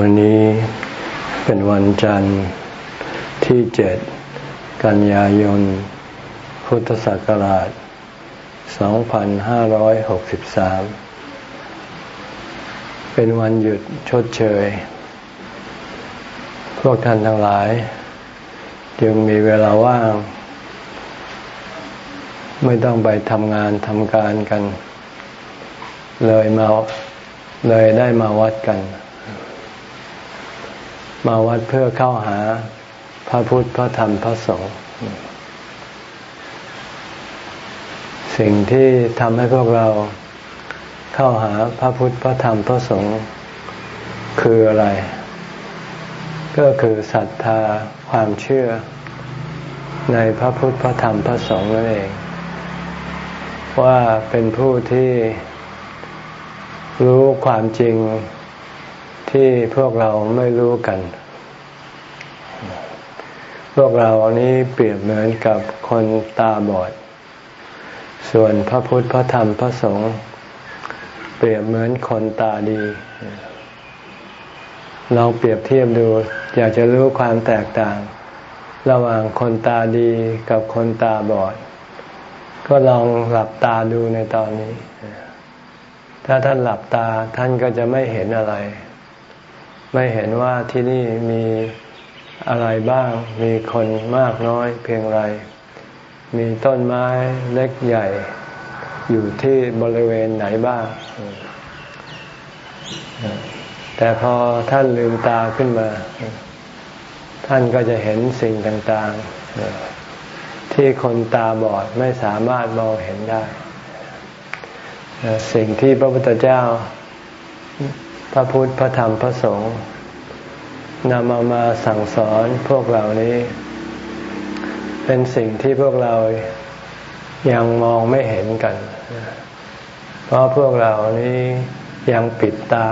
วันนี้เป็นวันจันทร์ที่เจ็ดกันยายน พุทธศักราช 2563 เป็นวันหยุดชดเชย พวกท่านทั้งหลาย จึงมีเวลาว่าง ไม่ต้องไปทำงานทำการกัน เลยมาเลยได้มาวัดกัน มาวัดเพื่อเข้าหาพระพุทธพระธรรมพระสงฆ์สิ่งที่ทำให้พวกเราเข้าหาพระพุทธพระธรรมพระสงฆ์คืออะไร ก็คือศรัทธาความเชื่อในพระพุทธพระธรรมพระสงฆ์นั่นเอง ว่าเป็นผู้ที่รู้ความจริง ที่พวกเราไม่รู้กัน พวกเรานี้เปรียบเหมือนกับคนตาบอด ส่วนพระพุทธพระธรรมพระสงฆ์เปรียบเหมือนคนตาดีลองเปรียบเทียบดู อยากจะรู้ความแตกต่าง ระหว่างคนตาดีกับคนตาบอด ก็ลองหลับตาดูในตอนนี้ถ้าท่านหลับตาท่านก็จะไม่เห็นอะไร ไม่เห็นว่าที่นี่มีอะไรบ้าง มีคนมากน้อยเพียงไร มีต้นไม้เล็กใหญ่ อยู่ที่บริเวณไหนบ้าง แต่พอท่านลืมตาขึ้นมา ท่านก็จะเห็นสิ่งต่างๆ ที่คนตาบอดไม่สามารถมองเห็นได้ สิ่งที่พระพุทธเจ้า พระพุทธพระธรรมพระสงฆ์นำเอามาสั่งสอนพวกเรานี้ เป็นสิ่งที่พวกเรายังมองไม่เห็นกัน เพราะพวกเรานี้ยังปิดตา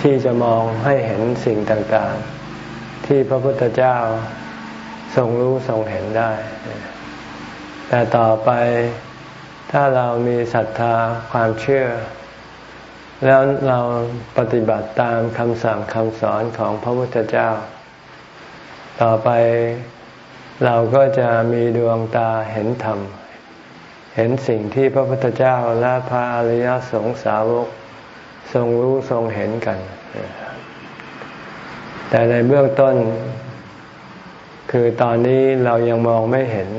ที่จะมองให้เห็นสิ่งต่างๆ ที่พระพุทธเจ้าทรงรู้ทรงเห็นได้ แต่ต่อไปถ้าเรามีศรัทธาความเชื่อ แล้วเราปฏิบัติตามคำสั่งคำสอนของพระพุทธเจ้า ต่อไปเราก็จะมีดวงตาเห็นธรรม เห็นสิ่งที่พระพุทธเจ้าและพระอริยสงสาวก ทรงรู้ทรงเห็นกัน แต่ในเบื้องต้น คือตอนนี้เรายังมองไม่เห็น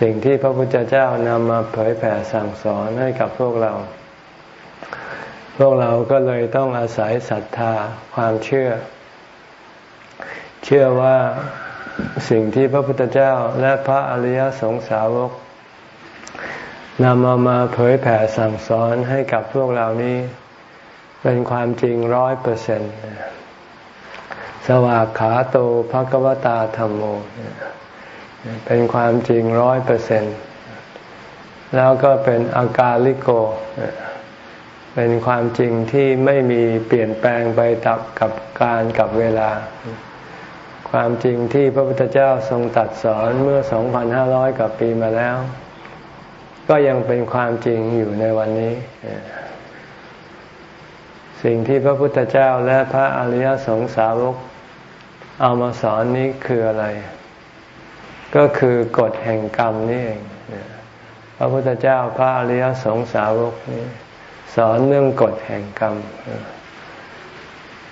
สิ่งที่พระพุทธเจ้านำมาเผยแผ่สั่งสอนให้กับพวกเรา พวกเราก็เลยต้องอาศัยศรัทธาความเชื่อ เชื่อว่าสิ่งที่พระพุทธเจ้าและพระอริยสงสาวกนำมามาเผยแผ่สั่งสอนให้กับพวกเรานี้ เป็นความจริงร้อยเปอร์เซ็นต์สวากขาโตภกวตาธรรมโม เป็นความจริงร้อยเปอร์เซ็นต์แล้วก็เป็นอากาลิโก เป็นความจริงที่ไม่มีเปลี่ยนแปลงไปตับกับการกับเวลา ความจริงที่พระพุทธเจ้าทรงตัดสอนเมื่อ 2,500 กว่าปีมาแล้ว ก็ยังเป็นความจริงอยู่ในวันนี้ สิ่งที่พระพุทธเจ้าและพระอริยสงสาวกเอามาสอนนี้คืออะไร ก็คือกฎแห่งกรรมนี่เอง พระพุทธเจ้าพระอริยสงสาวกนี้ สอนเรื่องกฎแห่งกรรม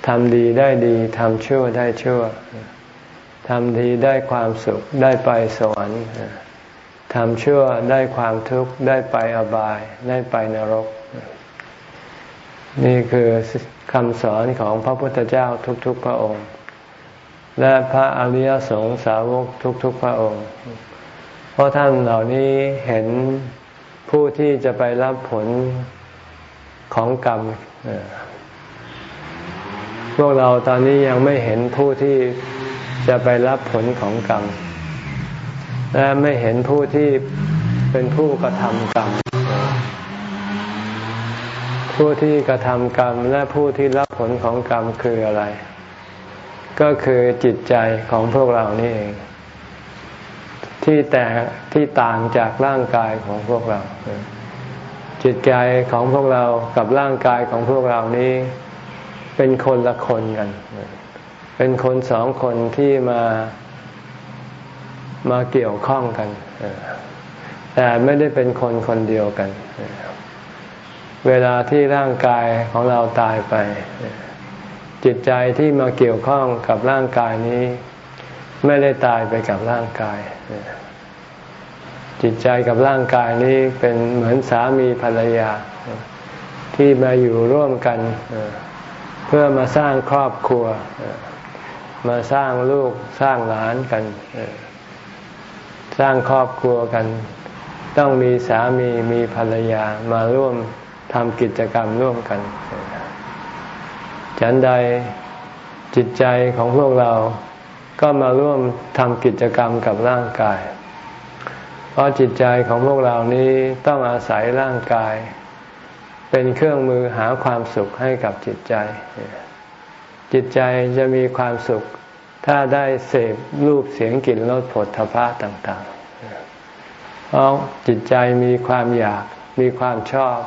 ทำดีได้ดีทำชั่วได้ชั่วทำดีได้ความสุขได้ไปสวรรค์ทำชั่วได้ความทุกข์ได้ไปอบาย ได้ไปนรก นี่คือคำสอนของพระพุทธเจ้าทุกๆพระองค์ และพระอริยสงสาวกทุกๆพระองค์ เพราะท่านเหล่านี้เห็นผู้ที่จะไปรับผล ของกรรมพวกเราตอนนี้ยังไม่เห็นผู้ที่จะไปรับผลของกรรม และไม่เห็นผู้ที่เป็นผู้กระทำกรรม ผู้ที่กระทำกรรมและผู้ที่รับผลของกรรมคืออะไร ก็คือจิตใจของพวกเรานี่เอง ที่แต่ที่ต่างจากร่างกายของพวกเรา จิตใจของพวกเรากับร่างกายของพวกเรานี้ เป็นคนละคนกัน เป็นคนสองคนที่มามาเกี่ยวข้องกัน แต่ไม่ได้เป็นคนคนเดียวกัน เวลาที่ร่างกายของเราตายไป จิตใจที่มาเกี่ยวข้องกับร่างกายนี้ ไม่ได้ตายไปกับร่างกาย จิตใจกับร่างกายนี้เป็นเหมือนสามีภรรยา ที่มาอยู่ร่วมกัน เพื่อมาสร้างครอบครัว มาสร้างลูกสร้างหลานกัน สร้างครอบครัวกัน ต้องมีสามีมีภรรยามาร่วมทำกิจกรรมร่วมกัน ฉันใดจิตใจของพวกเราก็มาร่วมทำกิจกรรมกับร่างกาย เพราะจิตใจของพวกเรานี้ต้องอาศัยร่างกาย เป็นเครื่องมือหาความสุขให้กับจิตใจ จิตใจจะมีความสุข ถ้าได้เสพรูปเสียงกลิ่นรสผลทพะต่างๆเพราะจิตใจมีความอยากมีความชอบ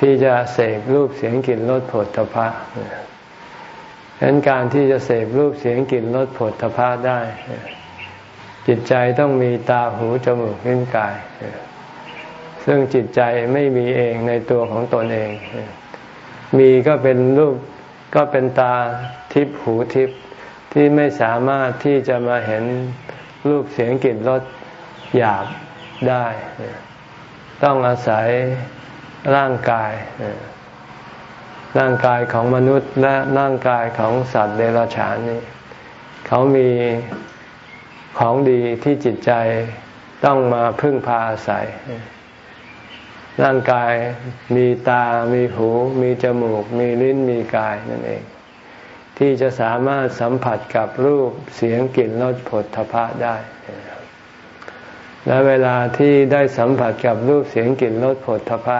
ที่จะเสพรูปเสียงกลิ่นรสผลตภะฉะนั้นการที่จะเสพรูปเสียงกลิ่นรสผลตภะได้ จิตใจต้องมีตาหูจมูกลิ้นกาย ซึ่งจิตใจไม่มีเองในตัวของตนเอง มีก็เป็นรูปก็เป็นตาทิพหูทิพที่ไม่สามารถที่จะมาเห็นรูปเสียงกลิ่นรสหยาบได้ ต้องอาศัยร่างกาย ร่างกายของมนุษย์และร่างกายของสัตว์เดรัจฉานนี่เขามี ของดีที่จิตใจต้องมาพึ่งพาอาศัย ร่างกายมีตา มีหู มีจมูก มีลิ้น มีกายนั่นเอง ที่จะสามารถสัมผัสกับรูป เสียง กลิ่น รส ผลทพะได้ และเวลาที่ได้สัมผัสกับรูป เสียง กลิ่น รส ผลทพะ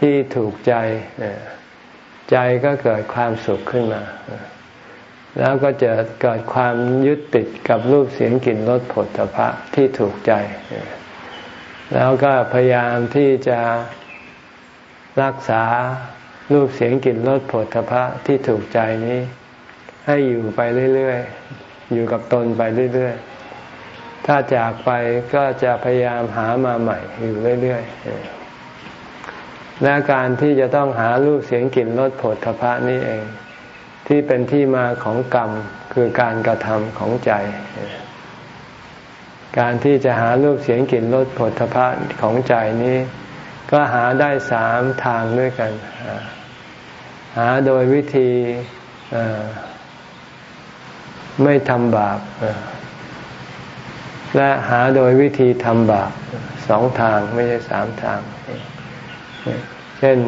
ที่ถูกใจ ใจก็เกิดความสุขขึ้นมา แล้วก็จะเกิดความยึดติดกับรูปเสียงกลิ่นรสผลทพะที่ถูกใจ แล้วก็พยายามที่จะรักษารูปเสียงกลิ่นรสผลทพะที่ถูกใจนี้ ให้อยู่ไปเรื่อยๆ อยู่กับตนไปเรื่อยๆ ถ้าจากไปก็จะพยายามหามาใหม่อยู่เรื่อยๆและการที่จะต้องหารูปเสียงกลิ่นรสผลทพะนี่เอง ที่เป็นที่มาของกรรมคือการกระทำของใจ การที่จะหารูปเสียงกลิ่นรสผลทพะของใจนี้ ก็หาได้สามทางด้วยกัน หาโดยวิธีไม่ทำบาปและหาโดยวิธีทำบาปสองทางไม่ใช่สามทาง เช่น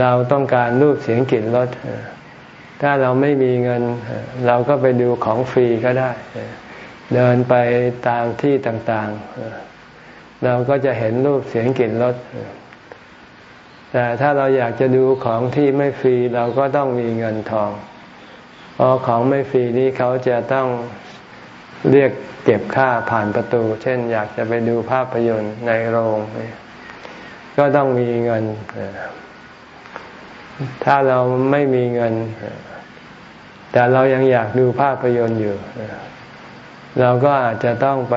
เราต้องการรูปเสียงกลิ่นรส ถ้าเราไม่มีเงินเราก็ไปดูของฟรีก็ได้ เดินไปตามที่ต่างๆ เราก็จะเห็นรูปเสียงกลิ่นรสแต่ถ้าเราอยากจะดูของที่ไม่ฟรีเราก็ต้องมีเงินทองเพราะของไม่ฟรีนี้เขาจะต้องเรียกเก็บค่าผ่านประตู เช่น อยากจะไปดูภาพยนตร์ในโรง ก็ต้องมีเงิน ถ้าเราไม่มีเงิน แต่เรายังอยากดูภาพยนตร์อยู่ เราก็อาจจะต้องไป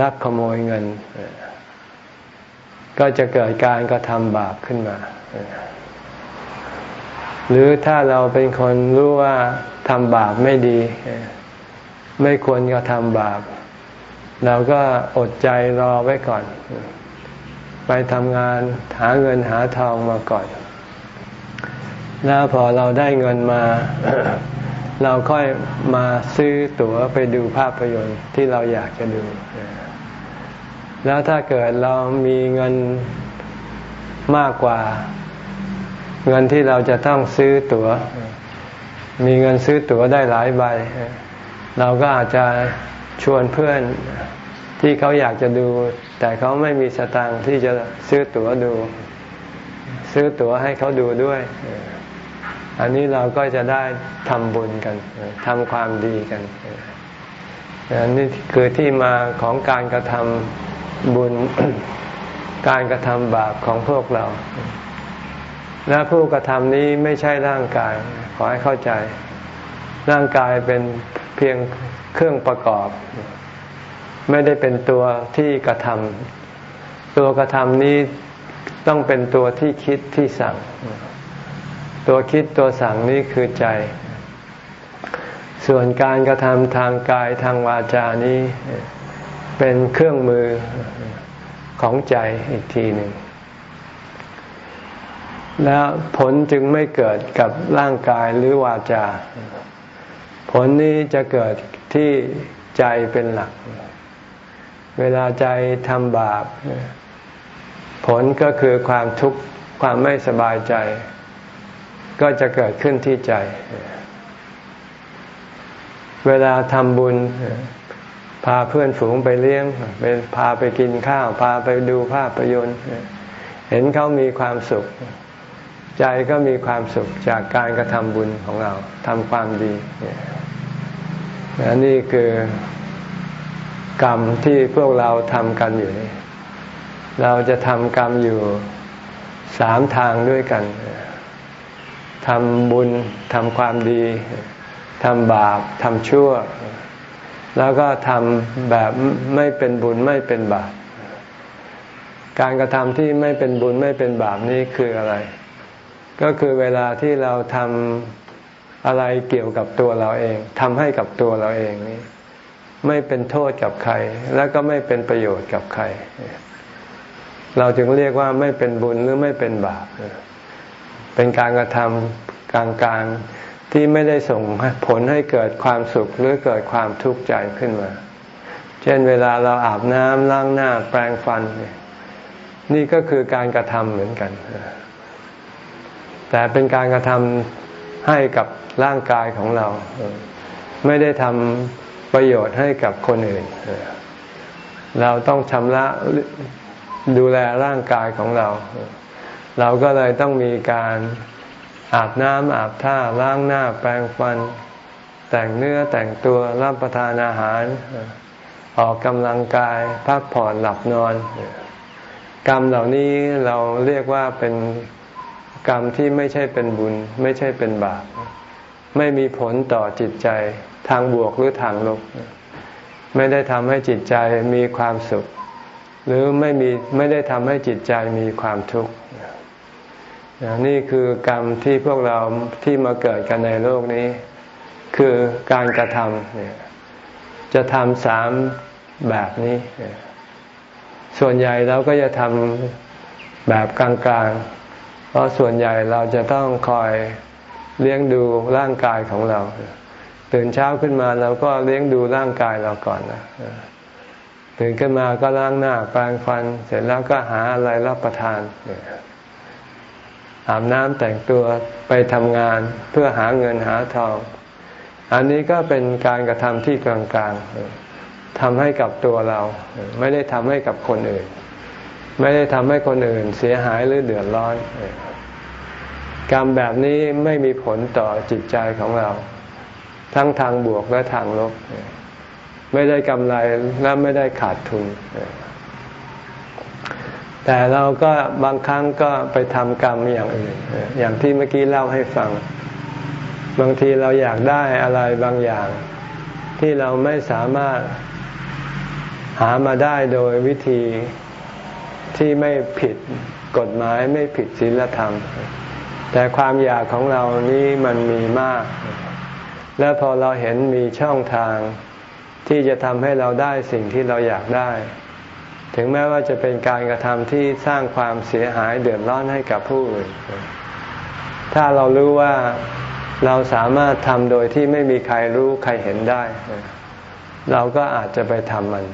ลักขโมยเงิน ก็จะเกิดการกระทำบาปขึ้นมา หรือถ้าเราเป็นคนรู้ว่าทำบาปไม่ดี ไม่ควรกระทำบาป เราก็อดใจรอไว้ก่อน ไปทำงานหาเงินหาทองมาก่อนแล้วพอเราได้เงินมา เราค่อยมาซื้อตั๋วไปดูภาพยนตร์ที่เราอยากจะดู แล้วถ้าเกิดเรามีเงินมากกว่า เงินที่เราจะต้องซื้อตัว๋ว มีเงินซื้อตั๋วได้หลายใบ เราก็อาจจะชวนเพื่อนที่เขาอยากจะดู แต่เขาไม่มีสตางค์ที่จะซื้อตั๋วดู ซื้อตั๋วให้เขาดูด้วย อันนี้เราก็จะได้ทำบุญกันทำความดีกันอันนี้คือที่มาของการกระทำบุญ การกระทำบาปของพวกเรา และผู้กระทำนี้ไม่ใช่ร่างกาย ขอให้เข้าใจ ร่างกายเป็นเพียงเครื่องประกอบ ไม่ได้เป็นตัวที่กระทำตัวกระทำนี้ต้องเป็นตัวที่คิดที่สั่ง ตัวคิดตัวสั่งนี้คือใจ ส่วนการกระทำทางกายทางวาจานี้ เป็นเครื่องมือของใจอีกทีหนึ่ง แล้วผลจึงไม่เกิดกับร่างกายหรือวาจา ผลนี้จะเกิดที่ใจเป็นหลัก เวลาใจทำบาป ผลก็คือความทุกข์ความไม่สบายใจ ก็จะเกิดขึ้นที่ใจ เวลาทำบุญ พาเพื่อนฝูงไปเลี้ยงไปพาไปกินข้าว พาไปดูภาพยนตร์ เห็นเขามีความสุข ใจก็มีความสุขจากการกระทำบุญของเราทำความดีนี่คือกรรมที่พวกเราทำกันอยู่นี่เราจะทำกรรมอยู่สามทางด้วยกัน ทำบุญทำความดีทำบาปทำชั่ว แล้วก็ทำแบบไม่เป็นบุญไม่เป็นบาป การกระทำที่ไม่เป็นบุญไม่เป็นบาปนี้คืออะไร ก็คือเวลาที่เราทำอะไรเกี่ยวกับตัวเราเองทำให้กับตัวเราเองนี้ ไม่เป็นโทษกับใคร แล้วก็ไม่เป็นประโยชน์กับใคร เราจึงเรียกว่าไม่เป็นบุญหรือไม่เป็นบาป เป็นการกระทำกลางๆที่ไม่ได้ส่งผลให้เกิดความสุขหรือเกิดความทุกข์ใจขึ้นมา เช่นเวลาเราอาบน้ำล้างหน้าแปรงฟัน นี่ก็คือการกระทำเหมือนกัน แต่เป็นการกระทำให้กับร่างกายของเรา ไม่ได้ทำประโยชน์ให้กับคนอื่น เราต้องชำระดูแลร่างกายของเรา เราก็เลยต้องมีการอาบน้ำอาบท่าล้างหน้าแปรงฟัน แต่งเนื้อแต่งตัวรับประทานอาหาร ออกกำลังกายพักผ่อนหลับนอน กรรมเหล่านี้เราเรียกว่าเป็นกรรมที่ไม่ใช่เป็นบุญ ไม่ใช่เป็นบาปไม่มีผลต่อจิตใจทางบวกหรือทางลบไม่ได้ทำให้จิตใจมีความสุข หรือไม่มีไม่ได้ทำให้จิตใจมีความทุกข์ นี่คือกรรมที่พวกเราที่มาเกิดกันในโลกนี้ คือการกระทำเนี่ยจะทำสามแบบนี้ ส่วนใหญ่เราก็จะทำแบบกลางๆ เพราะส่วนใหญ่เราจะต้องคอยเลี้ยงดูร่างกายของเรา ตื่นเช้าขึ้นมาเราก็เลี้ยงดูร่างกายเราก่อนนะตื่นขึ้นมาก็ล้างหน้าแปรงฟัน เสร็จแล้วก็หาอะไรรับประทานเนี่ย อาบน้ำแต่งตัวไปทำงานเพื่อหาเงินหาทอง อันนี้ก็เป็นการกระทำที่กลางๆทำให้กับตัวเรา ไม่ได้ทำให้กับคนอื่น ไม่ได้ทำให้คนอื่นเสียหายหรือเดือดร้อนกรรมแบบนี้ไม่มีผลต่อจิตใจของเรา ทั้งทางบวกและทางลบ ไม่ได้กำไรและไม่ได้ขาดทุน แต่เราก็บางครั้งก็ไปทำกรรมอย่างอื่น อย่างที่เมื่อกี้เล่าให้ฟัง บางทีเราอยากได้อะไรบางอย่าง ที่เราไม่สามารถหามาได้โดยวิธีที่ไม่ผิดกฎหมายไม่ผิดศีลธรรม แต่ความอยากของเรานี้มันมีมาก และพอเราเห็นมีช่องทางที่จะทำให้เราได้สิ่งที่เราอยากได้ ถึงแม้ว่าจะเป็นการกระทำที่สร้างความเสียหายเดือดร้อนให้กับผู้อื่น ถ้าเรารู้ว่าเราสามารถทำโดยที่ไม่มีใครรู้ใครเห็นได้ เราก็อาจจะไปทำมัน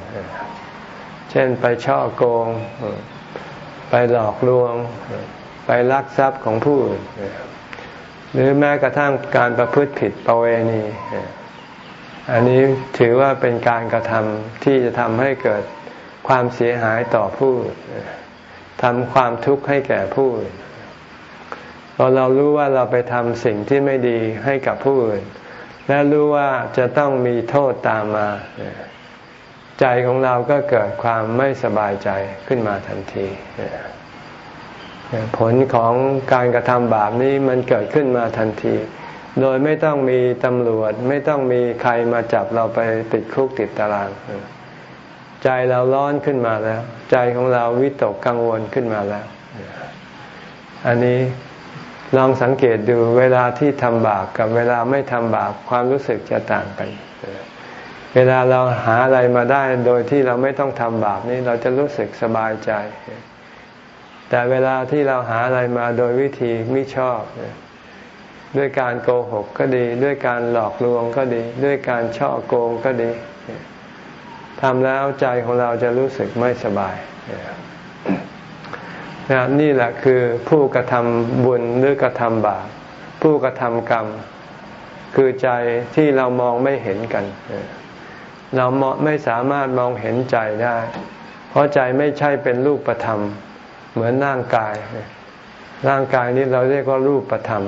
เช่นไปช่อโกง ไปหลอกลวง ไปลักทรัพย์ของผู้อื่น หรือแม้กระทั่งการประพฤติผิดประเวณี อันนี้ถือว่าเป็นการกระทำที่จะทำให้เกิด ความเสียหายต่อผู้ทำความทุกข์ให้แก่ผู้อื่นพอเรารู้ว่าเราไปทำสิ่งที่ไม่ดีให้กับผู้อื่น และรู้ว่าจะต้องมีโทษตามมา ใจของเราก็เกิดความไม่สบายใจขึ้นมาทันทีผลของการกระทำบาปนี้มันเกิดขึ้นมาทันที โดยไม่ต้องมีตำรวจ ไม่ต้องมีใครมาจับเราไปติดคุกติดตาราง ใจเราร้อนขึ้นมาแล้ว ใจของเราวิตกกังวลขึ้นมาแล้ว อันนี้ลองสังเกตดูเวลาที่ทำบาปกับเวลาไม่ทำบาปความรู้สึกจะต่างกันเวลาเราหาอะไรมาได้โดยที่เราไม่ต้องทำบาปนี้เราจะรู้สึกสบายใจ แต่เวลาที่เราหาอะไรมาโดยวิธีไม่ชอบ ด้วยการโกหกก็ดี ด้วยการหลอกลวงก็ดี ด้วยการช่อโกงก็ดี ทำแล้วใจของเราจะรู้สึกไม่สบายนะนี่แหละคือผู้กระทำบุญหรือกระทำบาปผู้กระทำกรรม คือใจที่เรามองไม่เห็นกัน เราไม่สามารถมองเห็นใจได้ เพราะใจไม่ใช่เป็นรูปธรรม เหมือนร่างกาย ร่างกายนี้เราเรียกว่ารูปธรรม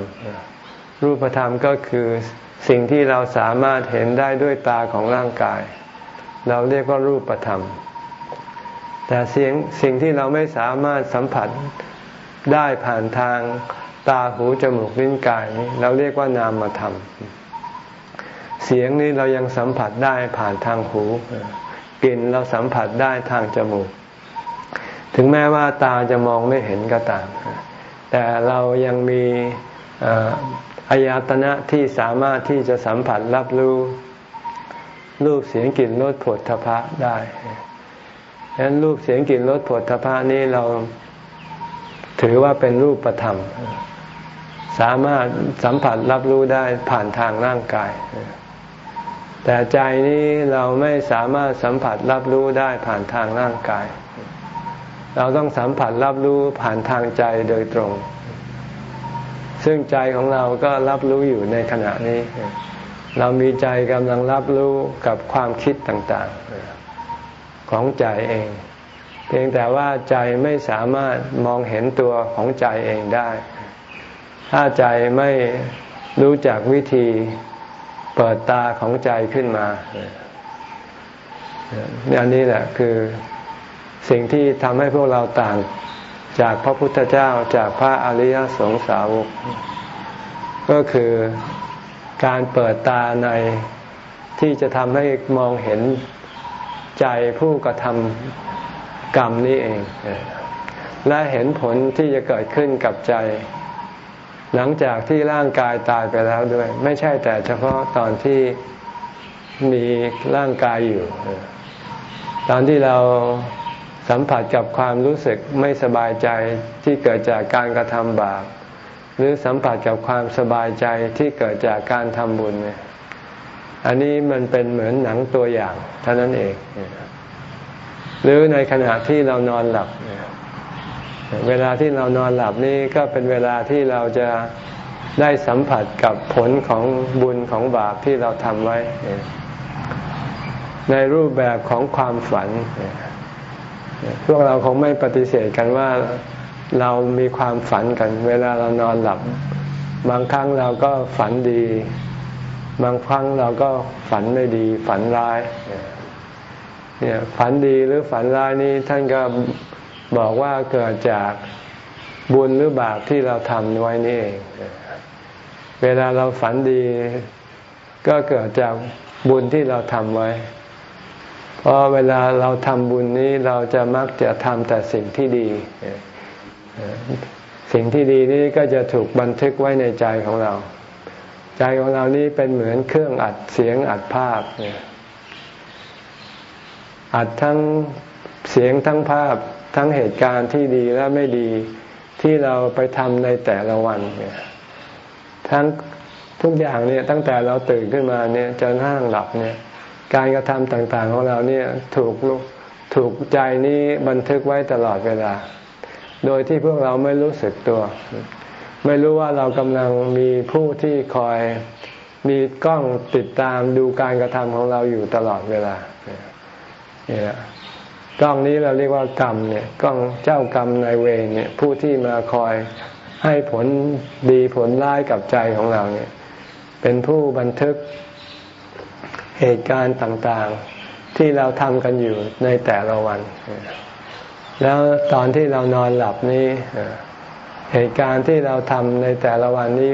รูปธรรมก็คือสิ่งที่เราสามารถเห็นได้ด้วยตาของร่างกาย เราเรียกว่ารูปธรรม แต่เสียงสิ่งที่เราไม่สามารถสัมผัสได้ผ่านทางตาหูจมูกลิ้นกายนี้เราเรียกว่านามธรรมเสียงนี้เรายังสัมผัสได้ผ่านทางหู กลิ่นเราสัมผัสได้ทางจมูก ถึงแม้ว่าตาจะมองไม่เห็นก็ตาม แต่เรายังมีอายตนะที่สามารถที่จะสัมผัสรับรู้ รูปเสียงกลิ่นรสผลทพะได้ฉะนั้นรูปเสียงกลิ่นรสผลทพะนี้เราถือว่าเป็นรูปประธรรม สามารถสัมผัสรับรู้ได้ผ่านทางร่างกาย แต่ใจนี้เราไม่สามารถสัมผัสรับรู้ได้ผ่านทางร่างกาย เราต้องสัมผัสรับรู้ผ่านทางใจโดยตรง ซึ่งใจของเราก็รับรู้อยู่ในขณะนี้ เรามีใจกำลังรับรู้กับความคิดต่างๆ ของใจเอง เพียงแต่ว่าใจไม่สามารถมองเห็นตัวของใจเองได้ ถ้าใจไม่รู้จักวิธีเปิดตาของใจขึ้นมาอันนี้แหละคือสิ่งที่ทำให้พวกเราต่างจากพระพุทธเจ้าจากพระอริยสงสาวก ก็คือ การเปิดตาในที่จะทำให้มองเห็นใจผู้กระทำกรรมนี้เอง และเห็นผลที่จะเกิดขึ้นกับใจ หลังจากที่ร่างกายตายไปแล้วด้วย ไม่ใช่แต่เฉพาะตอนที่มีร่างกายอยู่ ตอนที่เราสัมผัสกับความรู้สึกไม่สบายใจที่เกิดจากการกระทำบาป รือสัมผัสกับความสบายใจที่เกิดจากการทำบุญเนี่ยอันนี้มันเป็นเหมือนหนังตัวอย่างเท่านั้นเอง หรือในขณะที่เรานอนหลับ เวลาที่เรานอนหลับนี่ก็เป็นเวลาที่เราจะได้สัมผัสกับผลของบุญของบาปที่เราทำไว้ ในรูปแบบของความฝัน พวกเราคงไม่ปฏิเสธกันว่า เรามีความฝันกัน เวลาเรานอนหลับ บางครั้งเราก็ฝันดี บางครั้งเราก็ฝันไม่ดี ฝันร้ายเนี่ยฝันดีหรือฝันร้ายนี้ท่านก็บอกว่าเกิดจากบุญหรือบาปที่เราทำไว้นี่เองเวลาเราฝันดี ก็เกิดจากบุญที่เราทำไว้ เพราะเวลาเราทำบุญนี้เราจะมักจะทำแต่สิ่งที่ดี สิ่งที่ดีนี้ก็จะถูกบันทึกไว้ในใจของเรา ใจของเรานี้เป็นเหมือนเครื่องอัดเสียงอัดภาพเนี่ยอัดทั้งเสียงทั้งภาพทั้งเหตุการณ์ที่ดีและไม่ดีที่เราไปทำในแต่ละวันเนี่ยทั้งทุกอย่างเนี่ยตั้งแต่เราตื่นขึ้นมาเนี่ยจนห้างหลับเนี่ยการกระทำต่างๆของเราเนี่ยถูกถูกใจนี้บันทึกไว้ตลอดเวลา โดยที่พวกเราไม่รู้สึกตัว ไม่รู้ว่าเรากำลังมีผู้ที่คอยมีกล้องติดตามดูการกระทำของเราอยู่ตลอดเวลาเนี่ยกล้องนี้เราเรียกว่ากรรมเนี่ยกล้องเจ้ากรรมนายเวรเนี่ยผู้ที่มาคอยให้ผลดีผลร้ายกับใจของเราเนี่ย เป็นผู้บันทึกเหตุการณ์ต่างๆ ที่เราทำกันอยู่ในแต่ละวัน แล้วตอนที่เรานอนหลับนี้ เหตุการณ์ที่เราทำในแต่ละวันนี้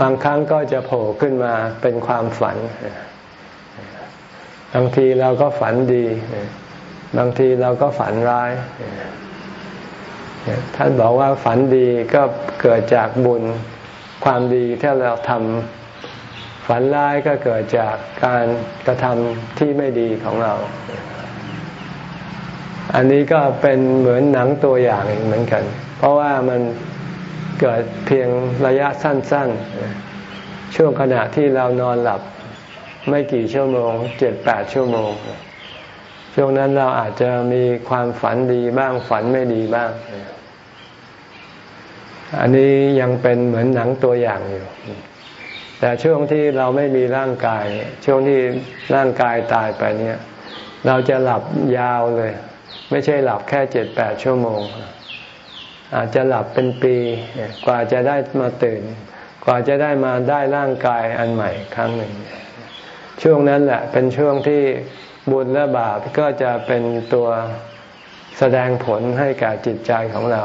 บางครั้งก็จะโผล่ขึ้นมาเป็นความฝัน บางทีเราก็ฝันดี บางทีเราก็ฝันร้าย ท่านบอกว่าฝันดีก็เกิดจากบุญความดีที่เราทำฝันร้ายก็เกิดจากการกระทำที่ไม่ดีของเรา อันนี้ก็เป็นเหมือนหนังตัวอย่างเหมือนกัน เพราะว่ามันเกิดเพียงระยะสั้น ๆ ช่วงขณะที่เรานอนหลับไม่กี่ชั่วโมงเจ็ดแปดชั่วโมง ช่วงนั้นเราอาจจะมีความฝันดีบ้างฝันไม่ดีบ้าง อันนี้ยังเป็นเหมือนหนังตัวอย่างอยู่ แต่ช่วงที่เราไม่มีร่างกาย ช่วงที่ร่างกายตายไปเนี่ย เราจะหลับยาวเลย ไม่ใช่หลับแค่เจ็ดแปดชั่วโมง อาจจะหลับเป็นปี กว่าจะได้มาตื่น กว่าจะได้มาได้ร่างกายอันใหม่ครั้งหนึ่ง ช่วงนั้นแหละเป็นช่วงที่บุญและบาปก็จะเป็นตัวแสดงผลให้กับจิตใจของเรา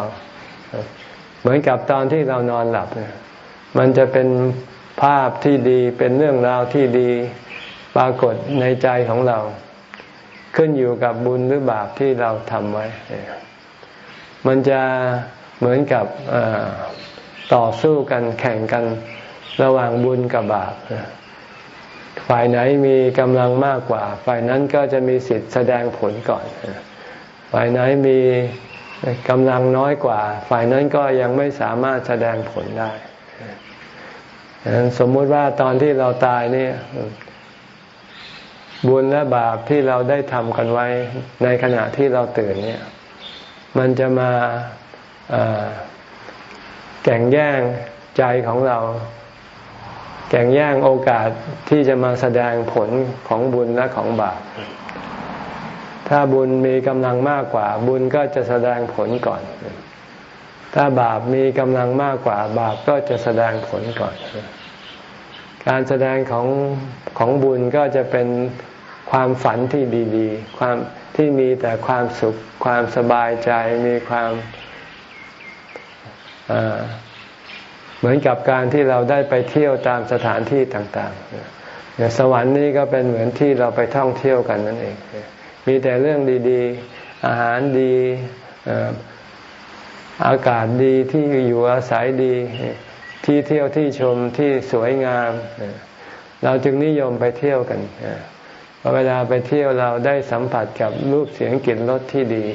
เหมือนกับตอนที่เรานอนหลับมันจะเป็นภาพที่ดีเป็นเรื่องราวที่ดีปรากฏในใจของเรา ขึ้นอยู่กับบุญหรือบาปที่เราทำไว้ มันจะเหมือนกับต่อสู้กันแข่งกันระหว่างบุญกับบาปฝ่ายไหนมีกำลังมากกว่า ฝ่ายนั้นก็จะมีสิทธิ์แสดงผลก่อน ฝ่ายไหนมีกำลังน้อยกว่า ฝ่ายนั้นก็ยังไม่สามารถแสดงผลได้สมมุติว่าตอนที่เราตายนี่ บุญและบาปที่เราได้ทำกันไว้ในขณะที่เราตื่นเนี่ย มันจะมาแก่งแย่งใจของเราแก่งแย่งโอกาสที่จะมาแสดงผลของบุญและของบาป ถ้าบุญมีกำลังมากกว่า บุญก็จะแสดงผลก่อน ถ้าบาปมีกำลังมากกว่า บาปก็จะแสดงผลก่อนการแสดงของของบุญก็จะเป็น ความฝันที่ดีๆ ความที่มีแต่ความสุข ความสบายใจ มีความเหมือนกับการที่เราได้ไปเที่ยวตามสถานที่ต่างๆสวรรค์นี่ก็เป็นเหมือนที่เราไปท่องเที่ยวกันนั่นเอง มีแต่เรื่องดีๆ อาหารดีอากาศดีที่อยู่อาศัยดี ที่เที่ยวที่ชมที่สวยงาม เราจึงนิยมไปเที่ยวกัน เวลาไปเที่ยวเราได้สัมผัสกับรูปเสียงกลิ่นรสที่ดี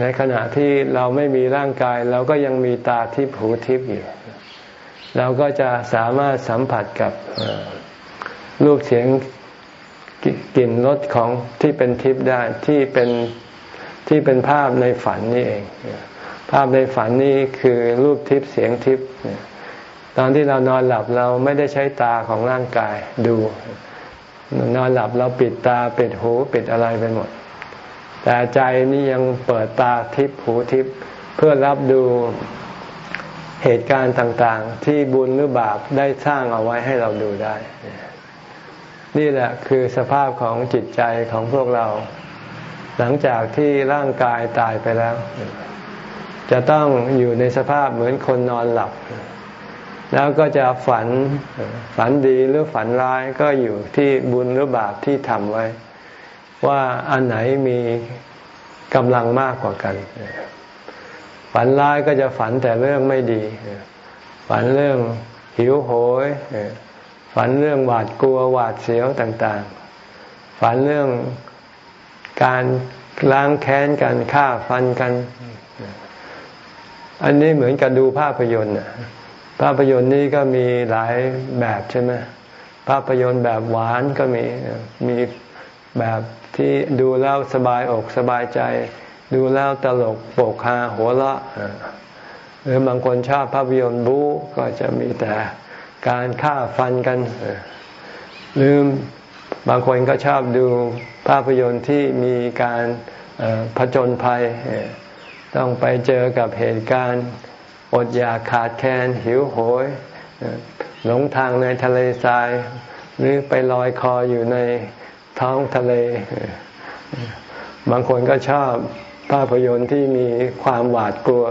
ในขณะที่เราไม่มีร่างกาย เราก็ยังมีตาทิพหูทิพอยู่ เราก็จะสามารถสัมผัสกับรูปเสียงกลิ่นรสของที่เป็นทิพได้ที่เป็นที่เป็นภาพในฝันนี่เอง ภาพในฝันนี่คือรูปทิพเสียงทิพตอนที่เรานอนหลับเราไม่ได้ใช้ตาของร่างกายดู นอนหลับเราปิดตาปิดหูปิดอะไรไปหมด แต่ใจนี่ยังเปิดตาทิพหูทิพเพื่อรับดูเหตุการณ์ต่างๆ ที่บุญหรือบาปได้สร้างเอาไว้ให้เราดูได้ นี่แหละคือสภาพของจิตใจของพวกเรา หลังจากที่ร่างกายตายไปแล้ว จะต้องอยู่ในสภาพเหมือนคนนอนหลับ แล้วก็จะฝันฝันดีหรือฝันร้ายก็อยู่ที่บุญหรือบาปที่ทำไว้ ว่าอันไหนมีกำลังมากกว่ากัน ฝันร้ายก็จะฝันแต่เรื่องไม่ดี ฝันเรื่องหิวโหย ฝันเรื่องหวาดกลัวหวาดเสียวต่างๆ ฝันเรื่องการล้างแค้นกันฆ่าฟันกัน อันนี้เหมือนกับดูภาพยนตร์ ภาพยนตร์นี้ก็มีหลายแบบใช่ไหมภาพยนตร์แบบหวานก็มีมีแบบที่ดูแล้วสบายอกสบายใจ ดูแล้วตลกโปกฮาหัวเราะหรือบางคนชอบภาพยนตร์บู๊ก็จะมีแต่การฆ่าฟันกันหรือบางคนก็ชอบดูภาพยนตร์ที่มีการผจญภัย ต้องไปเจอกับเหตุการณ์ อดอยากขาดแคลนหิวโหย หลงทางในทะเลทราย หรือไปลอยคออยู่ในท้องทะเล บางคนก็ชอบภาพยนตร์ที่มีความหวาดกลัว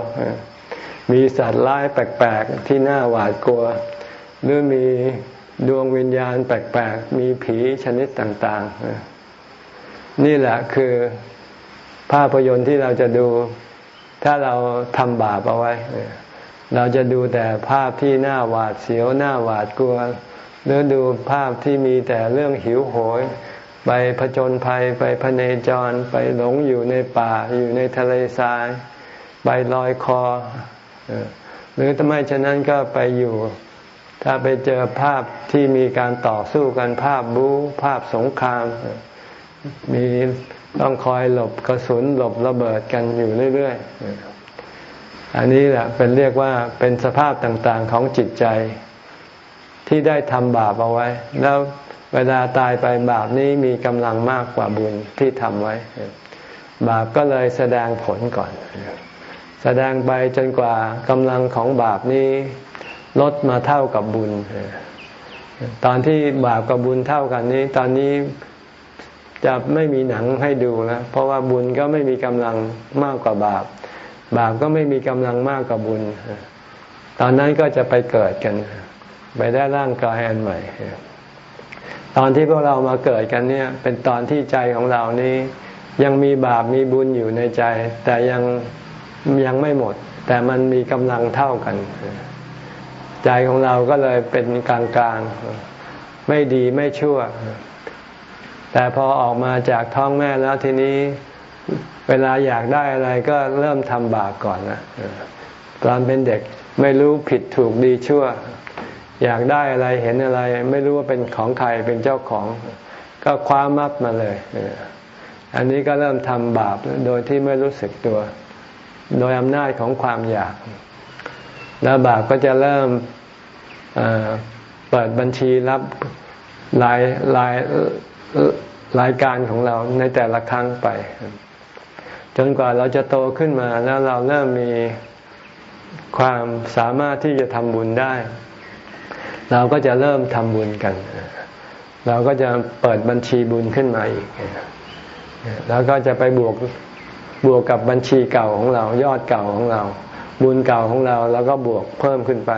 มีสัตว์ร้ายแปลกๆ ที่น่าหวาดกลัว หรือมีดวงวิญญาณแปลกๆ มีผีชนิดต่างๆ นี่แหละคือภาพยนตร์ที่เราจะดูถ้าเราทำบาปเอาไว้ เราจะดูแต่ภาพที่น่าหวาดเสียวน่าหวาดกลัว หรือดูภาพที่มีแต่เรื่องหิวโหย ไปผจญภัยไปพเนจร ไปหลงอยู่ในป่าอยู่ในทะเลทราย ไปลอยคอ หรือถ้าไมฉะนั้นก็ไปอยู่ ถ้าไปเจอภาพที่มีการต่อสู้กันภาพบู๊ภาพสงคราม มีต้องคอยหลบกระสุนหลบระเบิดกันอยู่เรื่อย ๆ อันนี้แหละเป็นเรียกว่าเป็นสภาพต่างๆของจิตใจ ที่ได้ทำบาปเอาไว้ แล้วเวลาตายไปบาปนี้มีกำลังมากกว่าบุญที่ทำไว้ บาปก็เลยแสดงผลก่อน แสดงไปจนกว่ากำลังของบาปนี้ลดมาเท่ากับบุญ ตอนที่บาปกับบุญเท่ากันนี้ ตอนนี้จะไม่มีหนังให้ดูแล้วเพราะว่าบุญก็ไม่มีกำลังมากกว่าบาป บาปก็ไม่มีกำลังมากกว่าบุญ ตอนนั้นก็จะไปเกิดกัน ไปได้ร่างกายอันใหม่ ตอนที่พวกเรามาเกิดกันเนี่ย เป็นตอนที่ใจของเรานี้ ยังมีบาปมีบุญอยู่ในใจ แต่ยังยังไม่หมด แต่มันมีกำลังเท่ากัน ใจของเราก็เลยเป็นกลางกลางไม่ดีไม่ชั่ว แต่พอออกมาจากท้องแม่แล้วทีนี้ เวลาอยากได้อะไรก็เริ่มทำบาปก่อนนะตอนเป็นเด็กไม่รู้ผิดถูกดีชั่ว อยากได้อะไรเห็นอะไร ไม่รู้ว่าเป็นของใครเป็นเจ้าของ ก็คว้ามัดมาเลย อันนี้ก็เริ่มทำบาปโดยที่ไม่รู้สึกตัว โดยอำนาจของความอยาก แล้วบาปก็จะเริ่มเปิดบัญชีรับรายรายรายการของเราในแต่ละครั้งไป จนกว่าเราจะโตขึ้นมาแล้วเราเริ่มมีความสามารถที่จะทำบุญได้ เราก็จะเริ่มทำบุญกัน เราก็จะเปิดบัญชีบุญขึ้นมาอีก แล้วก็จะไปบวกบวกกับบัญชีเก่าของเรา ยอดเก่าของเรา บุญเก่าของเราแล้วก็บวกเพิ่มขึ้นไป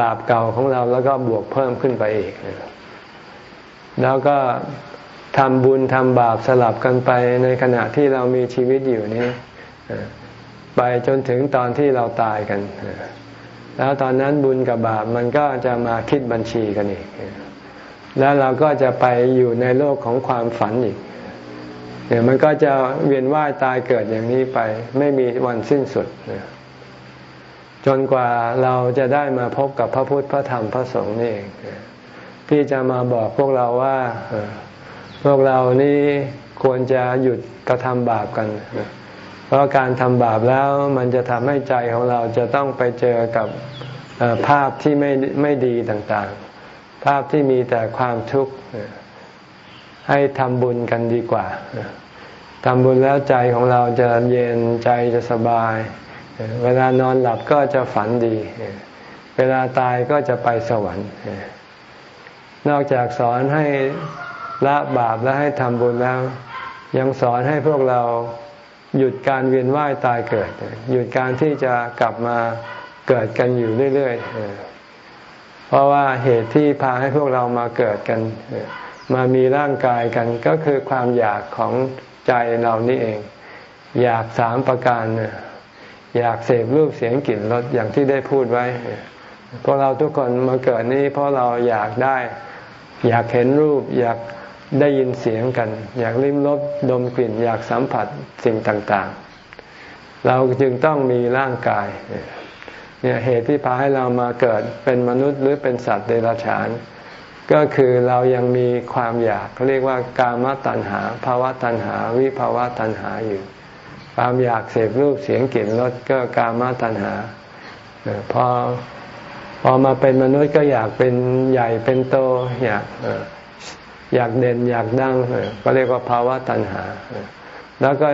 บาปเก่าของเราแล้วก็บวกเพิ่มขึ้นไปอีก แล้วก็ ทำบุญทำบาปสลับกันไปในขณะที่เรามีชีวิตอยู่นี้ไปจนถึงตอนที่เราตายกัน แล้วตอนนั้นบุญกับบาปมันก็จะมาคิดบัญชีกันอีก แล้วเราก็จะไปอยู่ในโลกของความฝันอีกเนี่ยมันก็จะเวียนว่ายตายเกิดอย่างนี้ไป ไม่มีวันสิ้นสุด จนกว่าเราจะได้มาพบกับพระพุทธพระธรรมพระสงฆ์นี่เองที่จะมาบอกพวกเราว่า พวกเรานี่ควรจะหยุดกระทำบาปกัน เพราะการทำบาปแล้วมันจะทำให้ใจของเราจะต้องไปเจอกับภาพที่ไม่ไม่ดีต่างๆ ภาพที่มีแต่ความทุกข์ให้ทำบุญกันดีกว่าทำบุญแล้วใจของเราจะเย็นใจจะสบาย เวลานอนหลับก็จะฝันดี เวลาตายก็จะไปสวรรค์ นอกจากสอนให้ ละบาปและให้ทำบุญแล้ว ยังสอนให้พวกเราหยุดการเวียนว่ายตายเกิด หยุดการที่จะกลับมาเกิดกันอยู่เรื่อยๆ เพราะว่าเหตุที่พาให้พวกเรามาเกิดกัน มามีร่างกายกันก็คือความอยากของใจเรานี่เอง อยากสามประการอยากเสพรูปเสียงกลิ่นรสอย่างที่ได้พูดไว้พวกเราทุกคนมาเกิดนี้เพราะเราอยากได้ อยากเห็นรูป อยาก ได้ยินเสียงกัน อยากลิ้มรสดมกลิ่น อยากสัมผัสสิ่งต่างๆ เราจึงต้องมีร่างกายเนี่ยเหตุที่พาให้เรามาเกิดเป็นมนุษย์หรือเป็นสัตว์เดรัจฉาน ก็คือเรายังมีความอยากเขาเรียกว่ากามตัณหาภาวะตัณหา วิภาวะตัณหาอยู่ ความอยากเสพรูปเสียงกลิ่นรสก็กามตัณหาพอพอมาเป็นมนุษย์ก็อยากเป็นใหญ่เป็นโตอยาก อยากเด่นอยากดังก็เรียกว่าภาวะตัณหา แล้วก็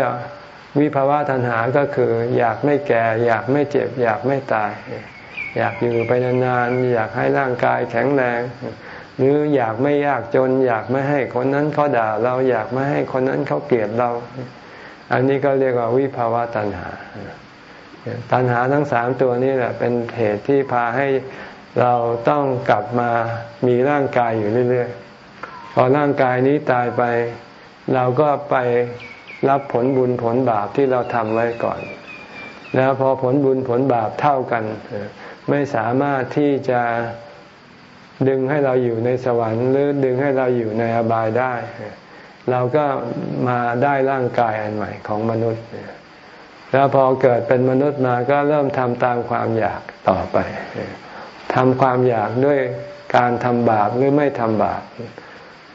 วิภาวะตัณหาก็คือ อยากไม่แก่ อยากไม่เจ็บ อยากไม่ตาย อยากอยู่ไปนานๆอยากให้ร่างกายแข็งแรง หรืออยากไม่ยากจน อยากไม่ให้คนนั้นเขาด่า เราอยากไม่ให้คนนั้นเขาเกลียดเรา อันนี้ก็เรียกว่าวิภาวะตัณหา ตัณหาทั้งสามตัวนี้แหละเป็นเหตุที่พาให้เราต้องกลับมามีร่างกายอยู่เรื่อยๆ อร่างกายนี้ตายไป เราก็ไปรับผลบุญผลบาปที่เราทำไว้ก่อน แล้วพอผลบุญผลบาปเท่ากัน ไม่สามารถที่จะดึงให้เราอยู่ในสวรรค์ หรือดึงให้เราอยู่ในอบายได้ เราก็มาได้ร่างกายอันใหม่ของมนุษย์ แล้วพอเกิดเป็นมนุษย์มาก็เริ่มทำตามความอยากต่อไปทำความอยากด้วยการทำบาปหรือไม่ทำบาป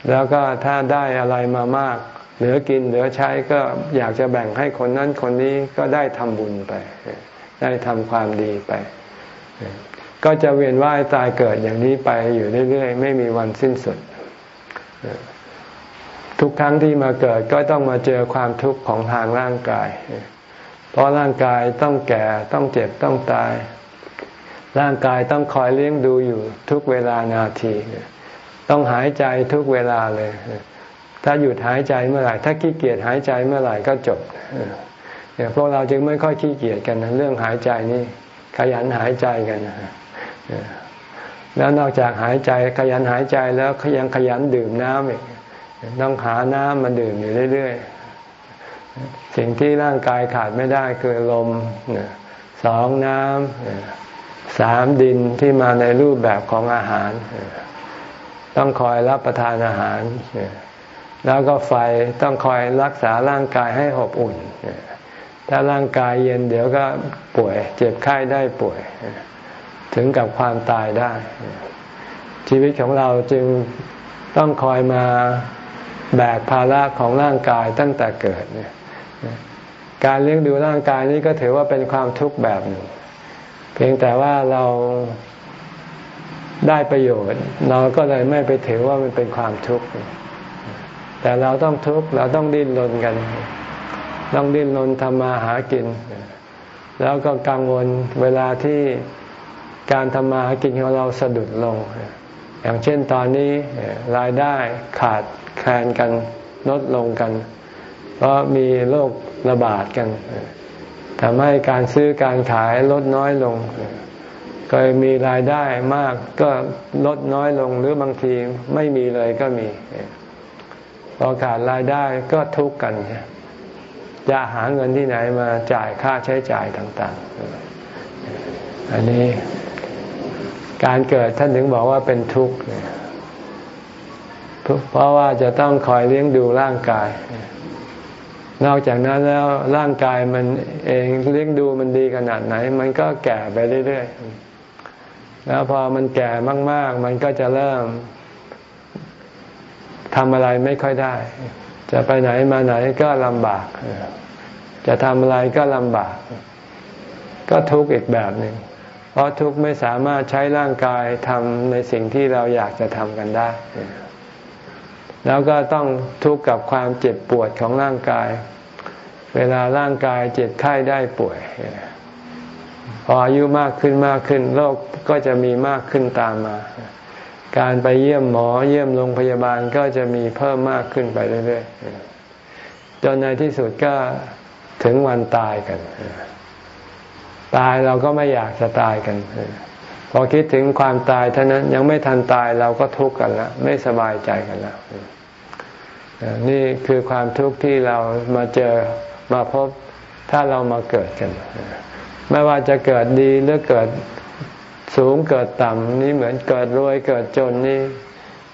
แล้วก็ถ้าได้อะไรมามาก เหลือกินเหลือใช้ก็อยากจะแบ่งให้คนนั้นคนนี้ก็ได้ทำบุญไป ได้ทำความดีไป ก็จะเวียนว่ายตายเกิดอย่างนี้ไปอยู่เรื่อยๆ ไม่มีวันสิ้นสุด ทุกครั้งที่มาเกิดก็ต้องมาเจอความทุกข์ของทางร่างกาย เพราะร่างกายต้องแก่ต้องเจ็บต้องตาย ร่างกายต้องคอยเลี้ยงดูอยู่ทุกเวลานาที ต้องหายใจทุกเวลาเลย ถ้าหยุดหายใจเมื่อไหร่ ถ้าขี้เกียจหายใจเมื่อไหร่ก็จบเนี่ยพวกเราจึงไม่ค่อยขี้เกียจกันนะเรื่องหายใจนี่ขยันหายใจกันนะแล้วนอกจากหายใจขยันหายใจแล้วยังขยันดื่มน้ำอีกต้องหาน้ำมาดื่มอยู่เรื่อยๆ สิ่งที่ร่างกายขาดไม่ได้คือลมสองน้ำสามดินที่มาในรูปแบบของอาหาร ต้องคอยรับประทานอาหาร แล้วก็ไฟต้องคอยรักษาร่างกายให้อบอุ่น ถ้าร่างกายเย็นเดี๋ยวก็ป่วย เจ็บไข้ได้ป่วย ถึงกับความตายได้ ชีวิตของเราจึงต้องคอยมาแบกภาระของร่างกายตั้งแต่เกิดการเลี้ยงดูร่างกายนี้ก็ถือว่าเป็นความทุกข์แบบหนึ่ง เพียงแต่ว่าเรา ได้ประโยชน์ เราก็เลยไม่ไปถือว่ามันเป็นความทุกข์ แต่เราต้องทุกข์เราต้องดิ้นรนกัน ต้องดิ้นรนทำมาหากิน แล้วก็กังวลเวลาที่การทำมาหากินของเราสะดุดลง อย่างเช่นตอนนี้รายได้ขาดแคลนกันลดลงกัน เพราะมีโรคระบาดกันทำให้การซื้อการขายลดน้อยลง เคยมีรายได้มากก็ลดน้อยลงหรือบางทีไม่มีเลยก็มีพอขาดรายได้ก็ทุกข์กันจะหาเงินที่ไหนมาจ่ายค่าใช้จ่ายต่าง ๆ อันนี้การเกิดท่านถึงบอกว่าเป็นทุกข์เพราะว่าจะต้องคอยเลี้ยงดูร่างกาย นอกจากนั้นแล้วร่างกายมันเองเลี้ยงดูมันดีขนาดไหน มันก็แก่ไปเรื่อย ๆ แล้วพอมันแก่มาก ๆ มันก็จะเริ่มทำอะไรไม่ค่อยได้ จะไปไหนมาไหนก็ลำบาก จะทำอะไรก็ลำบาก ก็ทุกข์อีกแบบหนึ่งเพราะทุกข์ไม่สามารถใช้ร่างกายทำในสิ่งที่เราอยากจะทำกันได้ แล้วก็ต้องทุกข์กับความเจ็บปวดของร่างกาย เวลาร่างกายเจ็บไข้ได้ป่วย พออายุมากขึ้นมากขึ้นโรคก็จะมีมากขึ้นตามมา การไปเยี่ยมหมอเยี่ยมโรงพยาบาลก็จะมีเพิ่มมากขึ้นไปเรื่อยๆจนในที่สุดก็ถึงวันตายกัน ตายเราก็ไม่อยากจะตายกัน พอคิดถึงความตายเท่านั้นยังไม่ทันตายเราก็ทุกข์กันแล้วไม่สบายใจกันแล้วนี่คือความทุกข์ที่เรามาเจอมาพบถ้าเรามาเกิดกัน ไม่ว่าจะเกิดดีหรือเกิดสูงเกิดต่ำนี่เหมือนเกิดรวยเกิดจนนี่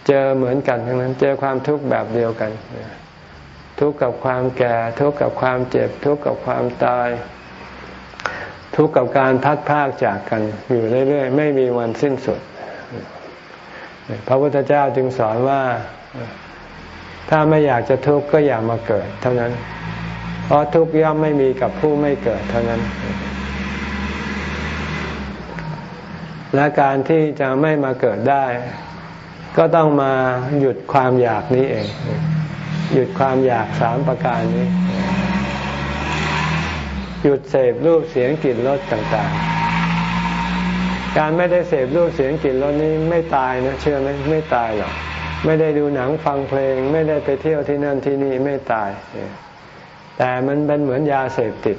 เจอเหมือนกันทั้งนั้น เจอความทุกข์แบบเดียวกัน ทุกข์กับความแก่ ทุกข์กับความเจ็บ ทุกข์กับความตาย ทุกข์กับการพัดพากจากกัน อยู่เรื่อยๆไม่มีวันสิ้นสุด พระพุทธเจ้าจึงสอนว่าถ้าไม่อยากจะทุกข์ก็อย่ามาเกิด เท่านั้น เพราะทุกข์ย่อมไม่มีกับผู้ไม่เกิดเท่านั้น และการที่จะไม่มาเกิดได้ ก็ต้องมาหยุดความอยากนี้เอง หยุดความอยากสามประการนี้ หยุดเสพรูปเสียงกลิ่นรสต่างๆ การไม่ได้เสพรูปเสียงกลิ่นรสนี้ไม่ตายนะเชื่อไหมไม่ตายหรอกไม่ได้ดูหนังฟังเพลง ไม่ได้ไปเที่ยวที่นั่นที่นี่ไม่ตาย แต่มันเป็นเหมือนยาเสพติด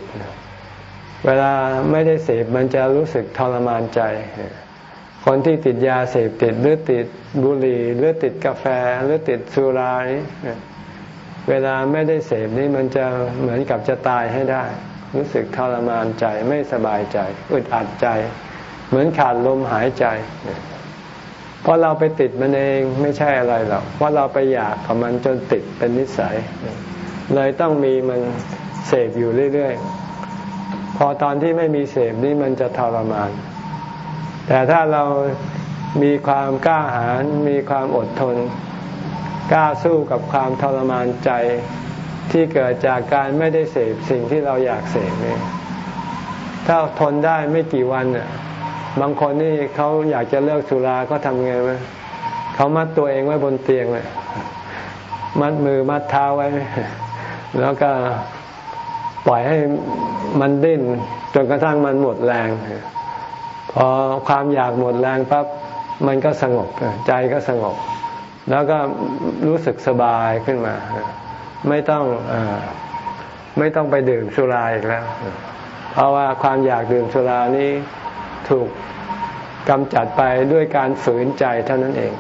เวลาไม่ได้เสพมันจะรู้สึกทรมานใจ คนที่ติดยาเสพติดหรือติดบุหรี่หรือติดกาแฟหรือติดสุรานี้เวลาไม่ได้เสพนี่มันจะเหมือนกับจะตายให้ได้ รู้สึกทรมานใจไม่สบายใจ อึดอัดใจ เหมือนขาดลมหายใจ เพราะเราไปติดมันเองไม่ใช่อะไรหรอกเพราะเราไปอยากกับมันจนติดเป็นนิสัย เลยต้องมีมันเสพอยู่เรื่อยๆ อตอนที่ไม่มีเสพนี่มันจะทรมาน แต่ถ้าเรามีความกล้าหาญมีความอดทน กล้าสู้กับความทรมานใจที่เกิดจากการไม่ได้เสพสิ่งที่เราอยากเสพนี่ถ้าทนได้ไม่กี่วันน่ะบางคนนี่เขาอยากจะเลิกสุราก็ทำไงไหมเขามัดตัวเองไว้บนเตียงเลยมัดมือมัดเท้าไว้ แล้วก็ ปล่อยให้มันดิ้นจนกระทั่งมันหมดแรง พอความอยากหมดแรงปั๊บมันก็สงบใจก็สงบ แล้วก็รู้สึกสบายขึ้นมา ไม่ต้องอไม่ต้องไปดื่มสุราอีกแล้ว เพราะว่าความอยากดื่มสุรานี้ถูกกำจัดไปด้วยการฝืนใจเท่านั้นเอง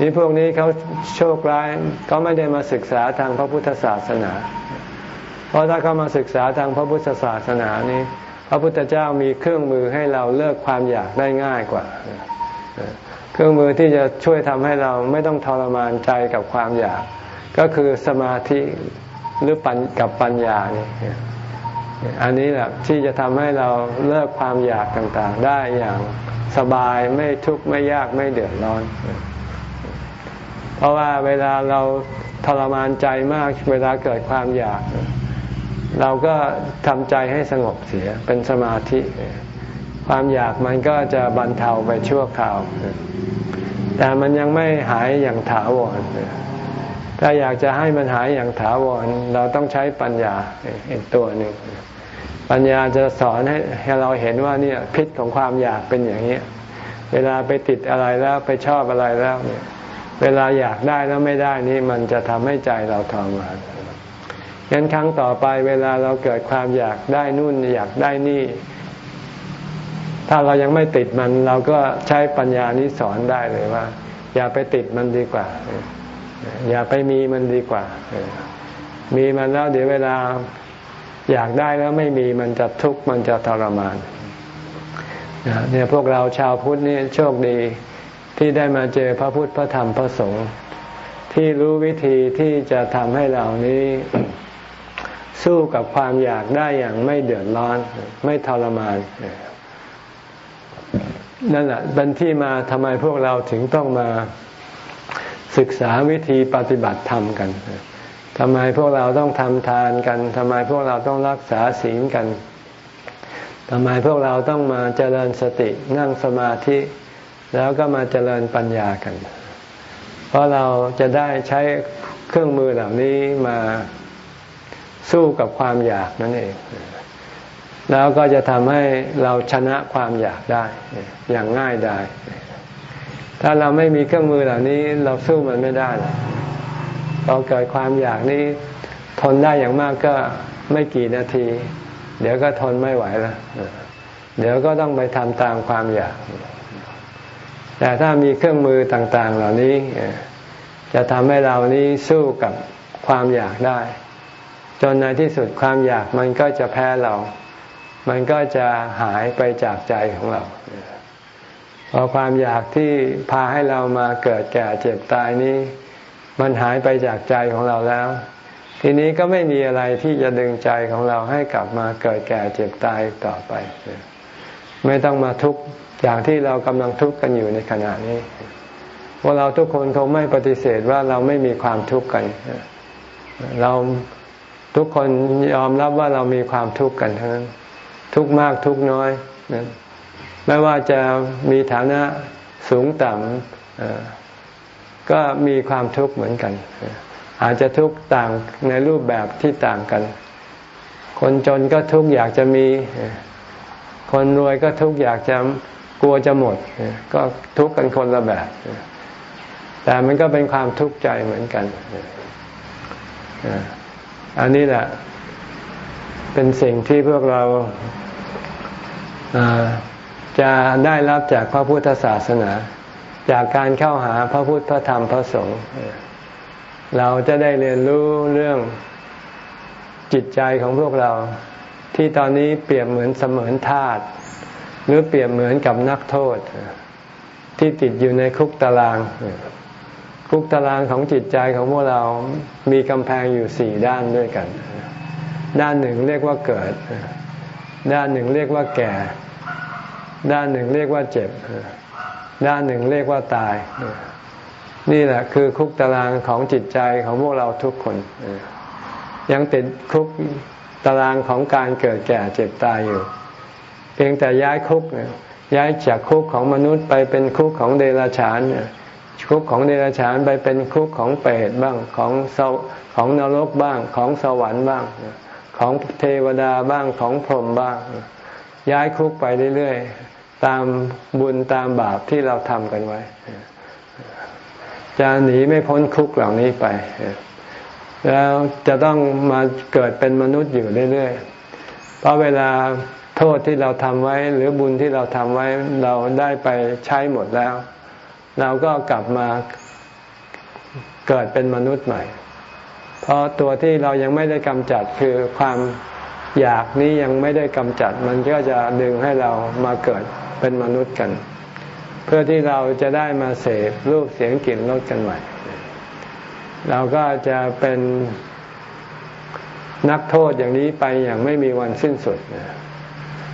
นี่พวกนี้เขาโชคร้ายเขาไม่ได้มาศึกษาทางพระพุทธศาสนา เพราะถ้าเขามาศึกษาทางพระพุทธศาสนานี้ พระพุทธเจ้ามีเครื่องมือให้เราเลิกความอยากได้ง่ายกว่า เครื่องมือที่จะช่วยทำให้เราไม่ต้องทรมานใจกับความอยาก ก็คือสมาธิหรือปัญกับปัญญานี่อันนี้แหละที่จะทำให้เราเลิกความอยากต่างๆ ได้อย่างสบายไม่ทุกข์ไม่ยากไม่เดือดร้อน เพราะว่าเวลาเราทรมานใจมากเวลาเกิดความอยาก เราก็ทำใจให้สงบเสียเป็นสมาธิ ความอยากมันก็จะบรรเทาไปชั่วคราว แต่มันยังไม่หายอย่างถาวรถ้าอยากจะให้มันหายอย่างถาวรเราต้องใช้ปัญญาอีกตัวหนึ่งปัญญาจะสอนให้ให้เราเห็นว่าเนี่ยพิษของความอยากเป็นอย่างนี้เวลาไปติดอะไรแล้วไปชอบอะไรแล้วเนี่ย เวลาอยากได้แล้วไม่ได้นี่มันจะทำให้ใจเราทรมาน งั้นครั้งต่อไปเวลาเราเกิดความอยากได้นู่นอยากได้นี่ ถ้าเรายังไม่ติดมันเราก็ใช้ปัญญานี้สอนได้เลยว่า อย่าไปติดมันดีกว่า อย่าไปมีมันดีกว่า มีมันแล้วเดี๋ยวเวลาอยากได้แล้วไม่มีมันจะทุกข์มันจะทรมานเนี่ยพวกเราชาวพุทธนี่โชคดีที่ได้มาเจอพระพุทธพระธรรมพระสงฆ์ที่รู้วิธีที่จะทำให้เรานี้ สู้กับความอยากได้อย่างไม่เดือดร้อน ไม่ทรมาน นั่นแหละเป็นที่มาทำไมพวกเราถึงต้องมาศึกษาวิธีปฏิบัติธรรมกันทำไมพวกเราต้องทำทานกันทำไมพวกเราต้องรักษาศีลกันทำไมพวกเราต้องมาเจริญสตินั่งสมาธิ แล้วก็มาเจริญปัญญากัน เพราะเราจะได้ใช้เครื่องมือเหล่านี้มา สู้กับความอยากนั่นเอง แล้วก็จะทำให้เราชนะความอยากได้ อย่างง่ายได้ถ้าเราไม่มีเครื่องมือเหล่านี้ เราสู้มันไม่ได้พอเกิดความอยากนี้ทนได้อย่างมากก็ไม่กี่นาที เดี๋ยวก็ทนไม่ไหวแล้วเดี๋ยวก็ต้องไปทำตามความอยาก แต่ถ้ามีเครื่องมือต่าง ๆ เหล่านี้ จะทำให้เรานี้สู้กับความอยากได้ จนในที่สุดความอยากมันก็จะแพ้เรา มันก็จะหายไปจากใจของเราพอความอยากที่พาให้เรามาเกิดแก่เจ็บตายนี้ มันหายไปจากใจของเราแล้ว ทีนี้ก็ไม่มีอะไรที่จะดึงใจของเราให้กลับมาเกิดแก่เจ็บตายต่อไป ไม่ต้องมาทุกข์อย่างที่เรากำลังทุกข์กันอยู่ในขณะนี้ว่าเราทุกคนคงไม่ปฏิเสธว่าเราไม่มีความทุกข์กัน เรา ทุกคนยอมรับว่าเรามีความทุกข์กันทั้งนั้น ทุกมากทุกน้อยไม่ว่าจะมีฐานะสูงต่ำก็มีความทุกข์เหมือนกัน อาจจะทุกข์ต่างในรูปแบบที่ต่างกัน คนจนก็ทุกข์อยากจะมี คนรวยก็ทุกข์อยากจะกลัวจะหมด ก็ทุกข์กันคนละแบบ แต่มันก็เป็นความทุกข์ใจเหมือนกัน อันนี้แหละ เป็นสิ่งที่พวกเราจะได้รับจากพระพุทธศาสนา จากการเข้าหาพระพุทธพระธรรมพระสงฆ์เราจะได้เรียนรู้เรื่องจิตใจของพวกเรา ที่ตอนนี้เปรียบเหมือนเสมือนทาสหรือเปรียบเหมือนกับนักโทษ ที่ติดอยู่ในคุกตาราง คุกตารางของจิตใจของพวกเรา มีกำแพงอยู่สี่ด้านด้วยกัน ด้านหนึ่งเรียกว่าเกิด ด้านหนึ่งเรียกว่าแก่ ด้านหนึ่งเรียกว่าเจ็บ ด้านหนึ่งเรียกว่าตาย นี่แหละคือคุกตารางของจิตใจของพวกเราทุกคน ยังติดคุกตารางของการเกิดแก่เจ็บตายอยู่ เพียงแต่ย้ายคุกย้ายจากคุกของมนุษย์ไปเป็นคุกของเดรัจฉานเนี่ย คุกของเดรัจฉานไปเป็นคุกของเปรตบ้างของของนรกบ้างของสวรรค์บ้าง ของเทวดาบ้างของพรหมบ้าง ย้ายคุกไปเรื่อยๆ ตามบุญตามบาปที่เราทำกันไว้ จะหนีไม่พ้นคุกเหล่านี้ไป แล้วจะต้องมาเกิดเป็นมนุษย์อยู่เรื่อยๆ เพราะเวลาโทษที่เราทำไว้ หรือบุญที่เราทำไว้เราได้ไปใช้หมดแล้ว เราก็กลับมาเกิดเป็นมนุษย์ใหม่ เพราะตัวที่เรายังไม่ได้กำจัดคือความอยากนี้ยังไม่ได้กำจัด มันก็จะดึงให้เรามาเกิดเป็นมนุษย์กัน เพื่อที่เราจะได้มาเสพรูปเสียงกลิ่นรสกันใหม่ เราก็จะเป็นนักโทษอย่างนี้ไปอย่างไม่มีวันสิ้นสุด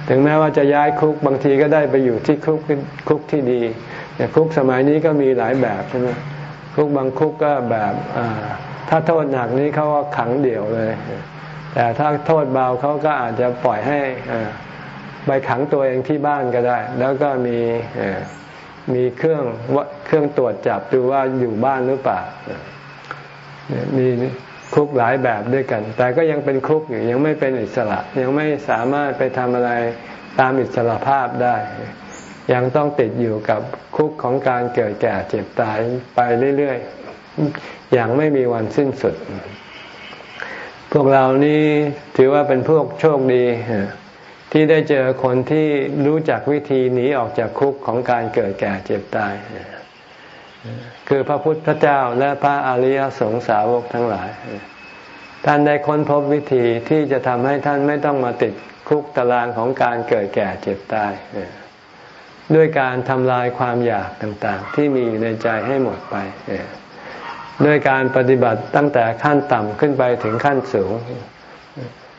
ถึงแม้ว่าจะย้ายคุกบางทีก็ได้ไปอยู่ที่คุกคุกที่ดี แต่คุกสมัยนี้ก็มีหลายแบบใช่ไหมคุกบางคุกก็แบบถ้าโทษหนักนี้เขาก็ขังเดี่ยวเลย แต่ถ้าโทษเบาเขาก็อาจจะปล่อยให้ไปขังตัวเองที่บ้านก็ได้ แล้วก็มีมีเครื่องเครื่องตรวจจับดูว่าอยู่บ้านหรือเปล่ามีคุกหลายแบบด้วยกัน แต่ก็ยังเป็นคุกอยู่ยังไม่เป็นอิสระ ยังไม่สามารถไปทำอะไรตามอิสระภาพได้ ยังต้องติดอยู่กับคุกของการเกิดแก่เจ็บตายไปเรื่อยๆ อย่างไม่มีวันสิ้นสุด พวกเรานี้ถือว่าเป็นพวกโชคดี ที่ได้เจอคนที่รู้จักวิธีหนีออกจากคุกของการเกิดแก่เจ็บตาย คือพระพุทธเจ้าและพระอริยสงสาวกทั้งหลาย ท่านได้ค้นพบวิธีที่จะทำให้ท่านไม่ต้องมาติดคุกตารางของการเกิดแก่เจ็บตาย ด้วยการทำลายความอยากต่างๆ ที่มีอยู่ในใจให้หมดไปด้วยการปฏิบัติตั้งแต่ขั้นต่ำขึ้นไปถึงขั้นสูง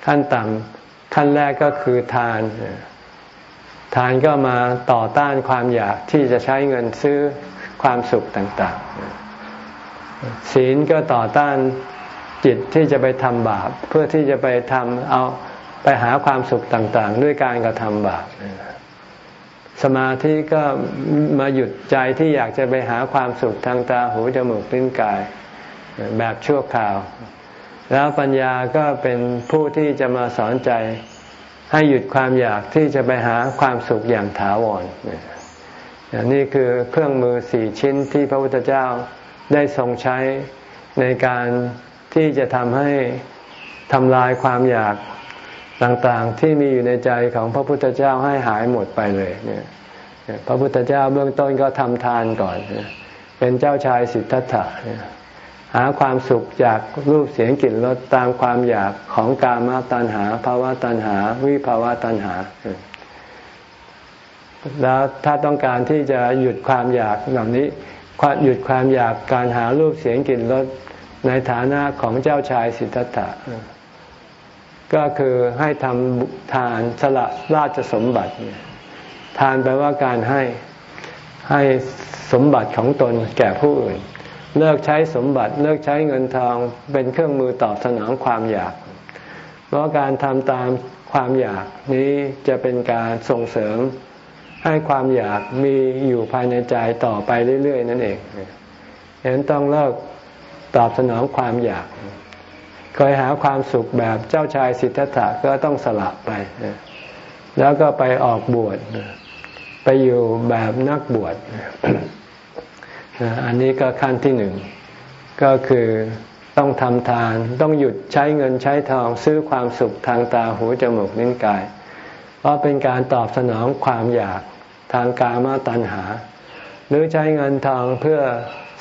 ขั้นต่ำขั้นแรกก็คือทาน ทานก็มาต่อต้านความอยากที่จะใช้เงินซื้อความสุขต่างๆ ศีลก็ต่อต้านจิตที่จะไปทำบาป เพื่อที่จะไปทำเอาไปหาความสุขต่างๆ ด้วยการกระทำบาป สมาธิก็มาหยุดใจที่อยากจะไปหาความสุขทางตาหูจมูกลิ้นกาย แบบชั่วคราว แล้วปัญญาก็เป็นผู้ที่จะมาสอนใจ ให้หยุดความอยากที่จะไปหาความสุขอย่างถาวรนี่คือเครื่องมือสี่ชิ้นที่พระพุทธเจ้าได้ทรงใช้ในการที่จะทำให้ทำลายความอยาก ต่างๆที่มีอยู่ในใจของพระพุทธเจ้าให้หายหมดไปเลยเนี่ยพระพุทธเจ้าเบื้องต้นก็ทำทานก่อน เป็นเจ้าชายสิทธัตถะหาความสุขจากรูปเสียงกลิ่นรสตามความอยากของกามาตัณหาภาวะตัณหา วิภาวะตัณหา แล้วถ้าต้องการที่จะหยุดความอยากเหล่านี้หยุดความอยากการหารูปเสียงกลิ่นรสในฐานะของเจ้าชายสิทธัตถะ ก็คือให้ทำทานสละราชสมบัติ ทานแปลว่าการให้ให้สมบัติของตนแก่ผู้อื่น เลิกใช้สมบัติ เลิกใช้เงินทองเป็นเครื่องมือตอบสนองความอยาก เพราะการทำตามความอยากนี้จะเป็นการส่งเสริมให้ความอยากมีอยู่ภายในใจต่อไปเรื่อยๆ นั่นเองฉะนั้นต้องเลิกตอบสนองความอยาก เคยหาความสุขแบบเจ้าชายสิทธัตถะก็ต้องสละไป แล้วก็ไปออกบวชไปอยู่แบบนักบวชอันนี้ก็ขั้นที่หนึ่ง ก็คือต้องทำทาน ต้องหยุดใช้เงินใช้ทองซื้อความสุขทางตาหูจมูกนิ้นกาย เพราะเป็นการตอบสนองความอยากทางกามาตัณหา หรือใช้เงินทองเพื่อ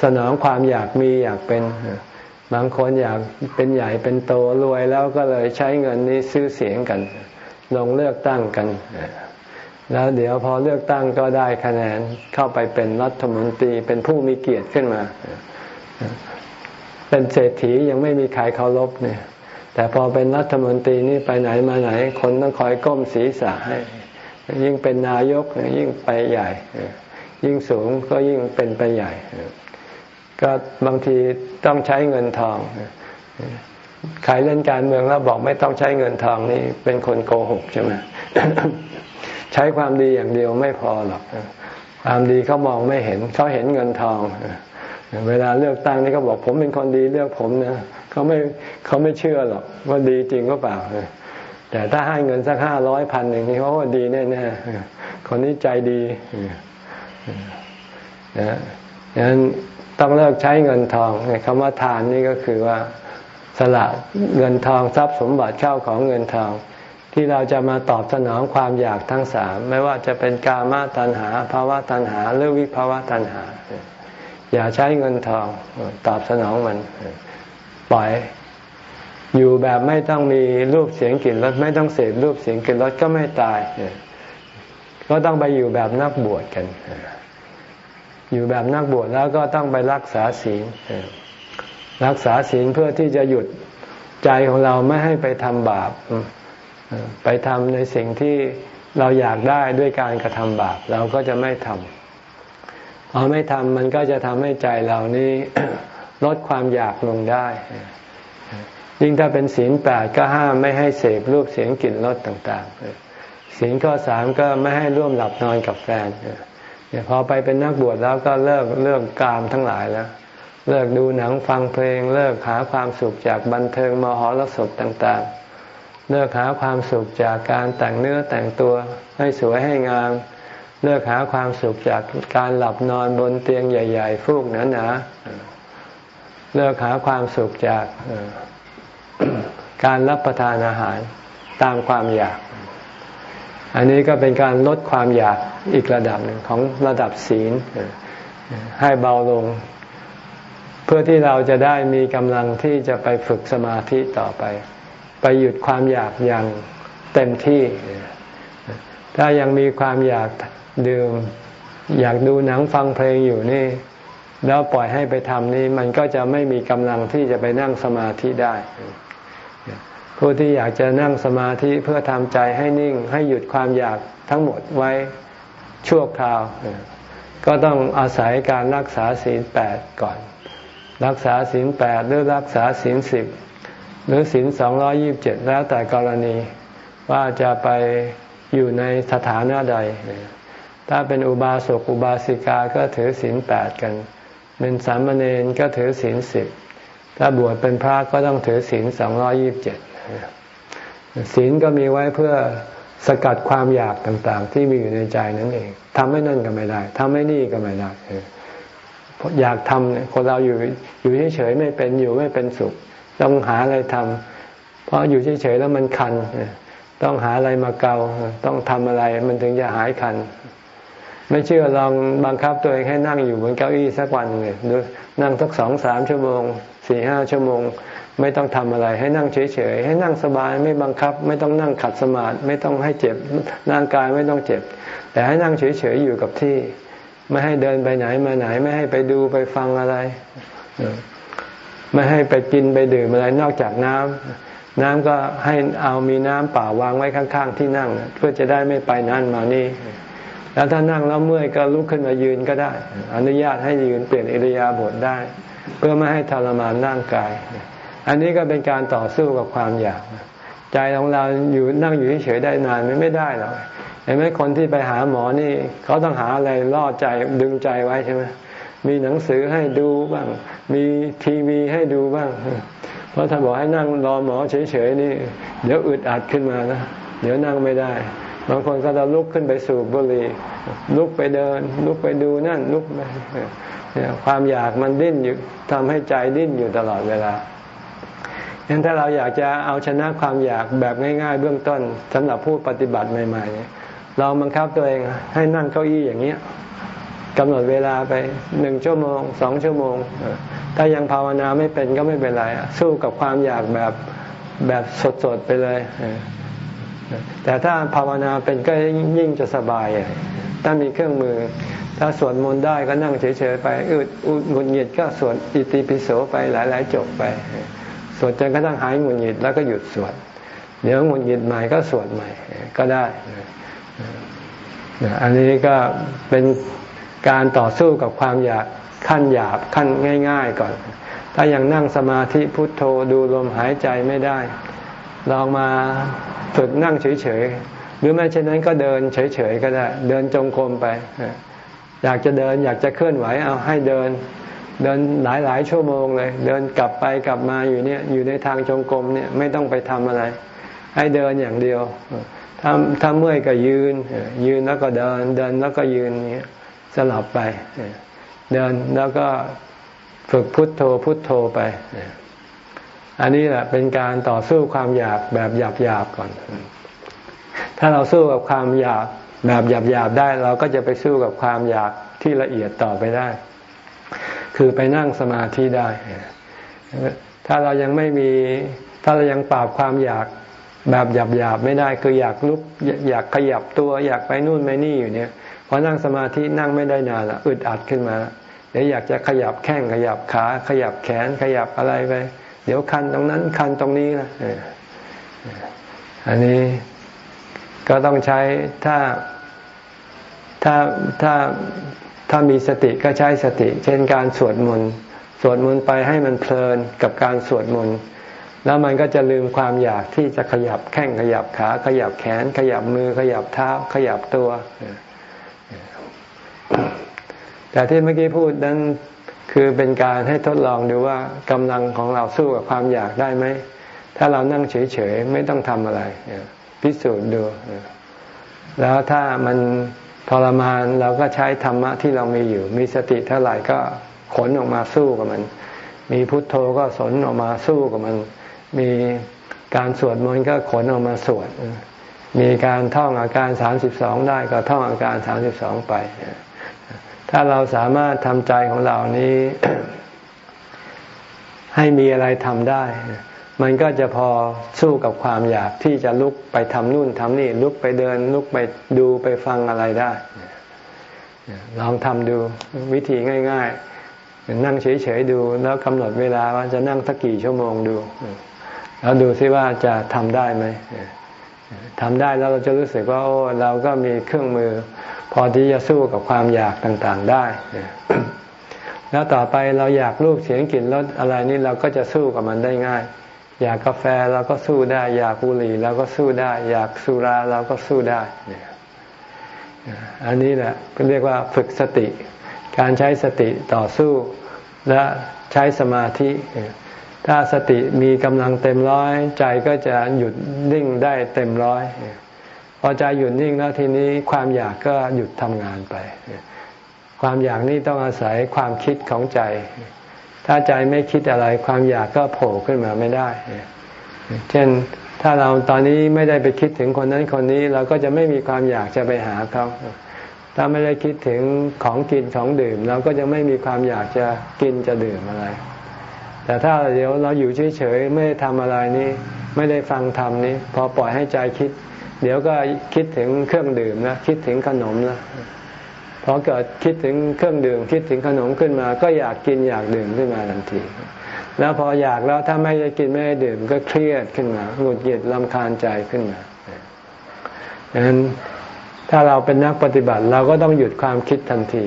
สนองความอยากมีอยากเป็น บางคนอยากเป็นใหญ่เป็นโตรวยแล้วก็เลยใช้เงินนี้ซื้อเสียงกัน ลงเลือกตั้งกัน แล้วเดี๋ยวพอเลือกตั้งก็ได้คะแนนเข้าไปเป็นรัฐมนตรีเป็นผู้มีเกียรติขึ้นมา เป็นเศรษฐียังไม่มีใครเคารพเนี่ย แต่พอเป็นรัฐมนตรีนี่ไปไหนมาไหน คนต้องคอยก้มศีรษะให้ ยิ่งเป็นนายกยิ่งไปใหญ่ ยิ่งสูงก็ยิ่งเป็นไปใหญ่ ก็บางทีต้องใช้เงินทองใครเล่นการเมืองแล้วบอกไม่ต้องใช้เงินทองนี่เป็นคนโกหกใช่ไหมใช้ความดีอย่างเดียวไม่พอหรอกความดีเขามองไม่เห็นเขาเห็นเงินทองเวลาเลือกตั้งนี่เขาบอกผมเป็นคนดีเลือกผมนะเขาไม่เขาไม่เชื่อหรอกว่าดีจริงก็เปล่าแต่ถ้าให้เงินสักห้าร้อยพันหนึ่งนี่เขาว่าดีแน่ๆคนนี้ใจดีนะดังนั้น ต้องเลิกใช้เงินทองคำว่าทานนี่ก็คือว่าสละเงินทองทรัพย์สมบัติเข้าของเงินทอง ที่เราจะมาตอบสนองความอยากทั้งสามไม่ว่าจะเป็นกามาตัณหาภาวะตัณหาหรือวิภาวะตัณหา อย่าใช้เงินทองตอบสนองมันปล่อยอยู่แบบไม่ต้องมีรูปเสียงกลิ่นรสไม่ต้องเสพรูปเสียงกลิ่นรสก็ไม่ตาย ก็ต้องไปอยู่แบบนักบวชกัน อยู่แบบนักบวชแล้วก็ต้องไปรักษาศีลรักษาศีลเพื่อที่จะหยุดใจของเราไม่ให้ไปทำบาปไปทำในสิ่งที่เราอยากได้ด้วยการกระทำบาปเราก็จะไม่ทำพอไม่ทำมันก็จะทำให้ใจเรานี้ลดความอยากลงได้ ยิ่งถ้าเป็นศีลแปดก็ห้ามไม่ให้เสพรูปเสียงกลิ่นรสต่าง ๆ ศีลข้อสามก็ไม่ให้ร่วมหลับนอนกับแฟน พอไปเป็นนักบวชแล้วก็เลิกเลิกกามทั้งหลายแล้วเลิกดูหนังฟังเพลง เลิกหาความสุขจากบันเทิงมหรสพต่างๆ เลิกหาความสุขจากการแต่งเนื้อแต่งตัวให้สวยให้งาม เลิกหาความสุขจากการหลับนอนบนเตียงใหญ่ ๆ ฟูกหนาๆเลิกหาความสุขจากการรับประทานอาหารตามความอยาก อันนี้ก็เป็นการลดความอยากอีกระดับหนึ่งของระดับศีลให้เบาลง เพื่อที่เราจะได้มีกำลังที่จะไปฝึกสมาธิต่อไป ไปหยุดความอยากอย่างเต็มที่ ถ้ายังมีความอยากดื่ม อยากดูหนังฟังเพลงอยู่นี่ แล้วปล่อยให้ไปทำนี่มันก็จะไม่มีกำลังที่จะไปนั่งสมาธิได้ ผู้ที่อยากจะนั่งสมาธิเพื่อทำใจให้นิ่งให้หยุดความอยากทั้งหมดไว้ชั่วคราว ก็ต้องอาศัยการรักษาศีลแปดก่อน รักษาศีลแปดหรือรักษาศีลสิบหรือศีลสองร้อยิบเจ็ดแล้วแต่กรณีว่าจะไปอยู่ในสถานะใด ถ้าเป็นอุบาสกอุบาสิกาก็ถือศีลแปดกัน เป็นสามเณรก็ถือศีลสิบถ้าบวชเป็นพระก็ต้องถือศีลสองร้อยิบเจ็ด ศีลก็มีไว้เพื่อสกัดความอยากต่างๆ ที่มีอยู่ในใจนั่นเองทำให้นั่นก็ไม่ได้ทำให้นี่ก็ไม่ได้อยากทำคนเราอยู่อยู่เฉยๆไม่เป็นอยู่ไม่เป็นสุข ต้องหาอะไรทำเพราะอยู่เฉยๆแล้วมันคัน ต้องหาอะไรมาเกาต้องทำอะไรมันถึงจะหายคัน ไม่เชื่อลองบังคับตัวเองให้นั่งอยู่บนเก้าอี้สักวันเลยดูนั่งสักสองสามชั่วโมงสี่ห้าชั่วโมง ไม่ต้องทำอะไร ให้นั่งเฉยๆให้นั่งสบายไม่บังคับ ไม่ต้องนั่งขัดสมาธิไม่ต้องให้เจ็บร่างกายไม่ต้องเจ็บ แต่ให้นั่งเฉยๆอยู่กับที่ ไม่ให้เดินไปไหนมาไหน ไม่ให้ไปดูไปฟังอะไร ไม่ให้ไปกินไปดื่มอะไรนอกจากน้ำน้ำก็ให้เอามีน้ำเปล่าวางไว้ข้างๆ ที่นั่ง เพื่อจะได้ไม่ไปนั่นมานี่แล้วถ้านั่งแล้วเมื่อยก็ลุกขึ้นมายืนก็ได้ อนุญาตให้ยืนเปลี่ยนอิริยาบถได้ เพื่อไม่ให้ทรมานร่างกาย อันนี้ก็เป็นการต่อสู้กับความอยาก ใจของเราอยู่นั่งอยู่เฉยได้นานไม่ได้หรอกเห็นไหมคนที่ไปหาหมอนี่ เขาต้องหาอะไรล่อใจดึงใจไว้ใช่ไหมมีหนังสือให้ดูบ้าง มีทีวีให้ดูบ้าง เพราะถ้าบอกให้นั่งรอหมอเฉยๆนี่ เดี๋ยวอึดอัดขึ้นมานะเดี๋ยวนั่งไม่ได้ บางคนก็จะลุกขึ้นไปสูบบุหรี่ลุกไปเดิน ลุกไปดูนั่นลุกไปความอยากมันดิ้นอยู่ทำให้ใจดิ้นอยู่ตลอดเวลา งั้นถ้าเราอยากจะเอาชนะความอยากแบบง่าย ๆ เบื้องต้นสำหรับผู้ปฏิบัติใหม่ๆเราบังคับตัวเองให้นั่งเก้าอี้อย่างเนี้ยกำหนดเวลาไปหนึ่งชั่วโมงสองชั่วโมง ถ้ายังภาวนาไม่เป็นก็ไม่เป็นไร สู้กับความอยากแบบแบบสดๆไปเลย แต่ถ้าภาวนาเป็นก็ยิ่งจะสบาย ถ้ามีเครื่องมือ ถ้าสวดมนต์ได้ก็นั่งเฉยๆไปอึดอุดหงุดหงิดก็สวดอิติปิโสไปหลายๆจบไป สวดจนกระทั่งหายหงุดหงิดแล้วก็หยุดสวด เดี๋ยวหงุดหงิดใหม่ก็สวดใหม่ก็ได้ อันนี้ก็เป็นการต่อสู้กับความอยากขั้นหยาบขั้นง่าย ๆ ก่อน ถ้ายังนั่งสมาธิพุทโธดูลมหายใจไม่ได้ ลองมาฝึกนั่งเฉยๆ หรือไม่เช่นนั้นก็เดินเฉยๆก็ได้ เดินจงกรมไป อยากจะเดินอยากจะเคลื่อนไหวเอาให้เดิน เดินหลายๆชั่วโมงเลย เดินกลับไปกลับมาอยู่เนี่ยอยู่ในทางจงกรมเนี่ยไม่ต้องไปทำอะไร ให้เดินอย่างเดียวถ้าถ้าเมื่อยก็ยืน ยืนแล้วก็เดิน เดินแล้วก็ยืนเนี้ยสลับไป เดินแล้วก็ฝึกพุทโธพุทโธไป อันนี้แหละเป็นการต่อสู้ความอยากแบบหยาบหยาบก่อน ถ้าเราสู้กับความอยากแบบหยาบหยาบได้ เราก็จะไปสู้กับความอยากที่ละเอียดต่อไปได้ คือไปนั่งสมาธิได้ ถ้าเรายังไม่มี ถ้าเรายังปราบความอยากแบบหยาบหยาบไม่ได้ คืออยากลุกอยากขยับตัว อยากไปนู่นไปนี่อยู่เนี่ยพอนั่งสมาธินั่งไม่ได้นานละอึดอัดขึ้นมาเดี๋ยวอยากจะขยับแข้งขยับขา ขยับแขนขยับอะไรไปเดี๋ยวคันตรงนั้นคันตรงนี้นะอันนี้ก็ต้องใช้ถ้าถ้าถ้า ถ้ามีสติก็ใช้สติ เช่นการสวดมนต์สวดมนต์ไปให้มันเพลินกับการสวดมนต์แล้วมันก็จะลืมความอยากที่จะขยับแข้งขยับขา ขยับแขน ขยับมือขยับเท้า ขยับตัว แต่ที่เมื่อกี้พูดนั้นคือเป็นการให้ทดลองดูว่ากำลังของเราสู้กับความอยากได้ไหม ถ้าเรานั่งเฉยๆ ไม่ต้องทำอะไร พิสูจน์ดู แล้วถ้ามัน ทรมานเราก็ใช้ธรรมะที่เรามีอยู่ มีสติเท่าไหร่ก็ขนออกมาสู้กับมัน มีพุทโธก็สนออกมาสู้กับมัน มีการสวดมนต์ก็ขนออกมาสวด มีการท่องอาการสามสิบสองได้ก็ท่องอาการสามสิบสองไป ถ้าเราสามารถทำใจของเรานี้ ให้มีอะไรทำได้ มันก็จะพอสู้กับความอยากที่จะลุกไปทำนู่นทำนี่ ลุกไปเดิน ลุกไปดูไปฟังอะไรได้ ลองทำดูวิธีง่าย ๆ นั่งเฉยๆดู แล้วกำหนดเวลาว่าจะนั่งสักกี่ชั่วโมงดู แล้วดูซิว่าจะทำได้ไหมทำได้แล้วเราจะรู้สึกว่า โอ้เราก็มีเครื่องมือ พอที่จะสู้กับความอยากต่างๆได้แล้วต่อไปเราอยากรูปเสียงกลิ่นรสอะไรนี่เราก็จะสู้กับมันได้ง่าย อยากกาแฟเราก็สู้ได้ อยากบุหรี่เราก็สู้ได้ อยากสุราเราก็สู้ได้ อันนี้แหละก็เรียกว่าฝึกสติ การใช้สติต่อสู้และใช้สมาธิ ถ้าสติมีกำลังเต็มร้อย ใจก็จะหยุดนิ่งได้เต็มร้อยพอใจหยุดนิ่งแล้วทีนี้ความอยากก็หยุดทำงานไป ความอยากนี่ต้องอาศัยความคิดของใจ ถ้าใจไม่คิดอะไรความอยากก็โผล่ขึ้นมาไม่ได้ เช่นถ้าเราตอนนี้ไม่ได้ไปคิดถึงคนนั้นคนนี้เราก็จะไม่มีความอยากจะไปหาเขาถ้าไม่ได้คิดถึงของกินของดื่ม เราก็จะไม่มีความอยากจะกินจะดื่มอะไร แต่ถ้าเดี๋ยวเราอยู่เฉยๆไม่ได้ทำอะไรนี้ ไม่ได้ฟังธรรมนี้ พอปล่อยให้ใจคิด เดี๋ยวก็คิดถึงเครื่องดื่มนะคิดถึงขนมนะ พอเกิดคิดถึงเครื่องดื่ม คิดถึงขนมขึ้นมา ก็อยากกินอยากดื่มขึ้นมาทันที แล้วพออยากแล้วถ้าไม่ได้กินไม่ได้ดื่มก็เครียดขึ้นมาหงุดหงิดลำคาญใจขึ้นมาดังนั้นถ้าเราเป็นนักปฏิบัติเราก็ต้องหยุดความคิดทันที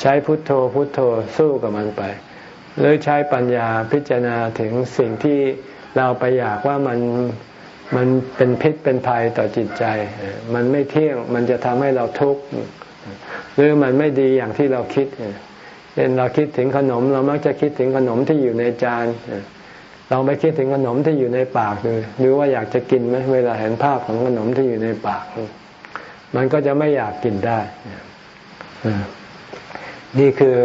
ใช้พุทโธพุทโธสู้กับมันไป หรือใช้ปัญญาพิจารณาถึงสิ่งที่เราไปอยากว่ามันมันเป็นพิษเป็นภัยต่อจิตใจ มันไม่เที่ยงมันจะทำให้เราทุกข์ หรือมันไม่ดีอย่างที่เราคิดเช่นเราคิดถึงขนม เรามักจะคิดถึงขนมที่อยู่ในจานเราไปคิดถึงขนมที่อยู่ในปากเลยหรือว่าอยากจะกินไหมเวลาเห็นภาพของขนมที่อยู่ในปาก มันก็จะไม่อยากกินได้นี่คือ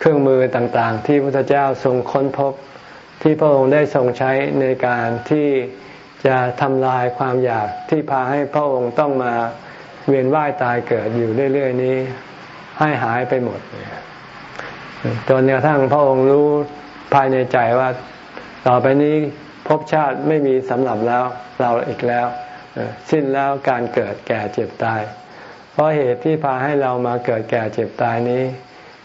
เครื่องมือต่างๆ ที่พระพุทธเจ้าทรงค้นพบที่พระองค์ได้ทรงใช้ในการที่จะทำลายความอยากที่พาให้พระองค์ต้องมา เวียนว่ายตายเกิดอยู่เรื่อยๆนี้ ให้หายไปหมดจนกระทั่งพระองค์รู้ภายในใจว่า ต่อไปนี้ภพชาติไม่มีสำหรับแล้วเราอีกแล้ว สิ้นแล้วการเกิดแก่เจ็บตาย เพราะเหตุที่พาให้เรามาเกิดแก่เจ็บตายนี้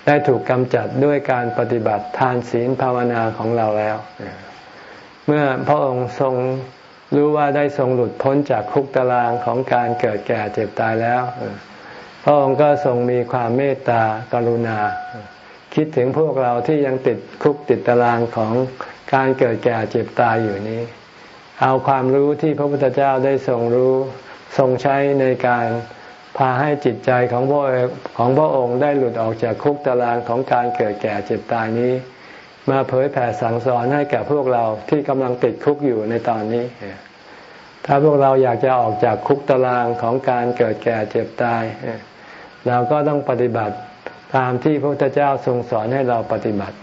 ได้ถูกกำจัดด้วยการปฏิบัติทานศีลภาวนาของเราแล้ว เมื่อพระองค์ทรง รู้ว่าได้ทรงหลุดพ้นจากคุกตารางของการเกิดแก่เจ็บตายแล้วพระองค์ก็ทรงมีความเมตตากรุณา คิดถึงพวกเราที่ยังติดคุกติดตารางของการเกิดแก่เจ็บตายอยู่นี้ เอาความรู้ที่พระพุทธเจ้าได้ทรงรู้ทรงใช้ในการพาให้จิตใจของพระของพระองค์ได้หลุดออกจากคุกตารางของการเกิดแก่เจ็บตายนี้ มาเผยแผ่สั่งสอนให้แก่พวกเราที่กำลังติดคุกอยู่ในตอนนี้ ถ้าพวกเราอยากจะออกจากคุกตารางของการเกิดแก่เจ็บตาย เราก็ต้องปฏิบัติตามที่พระพุทธเจ้าทรงสอนให้เราปฏิบัติ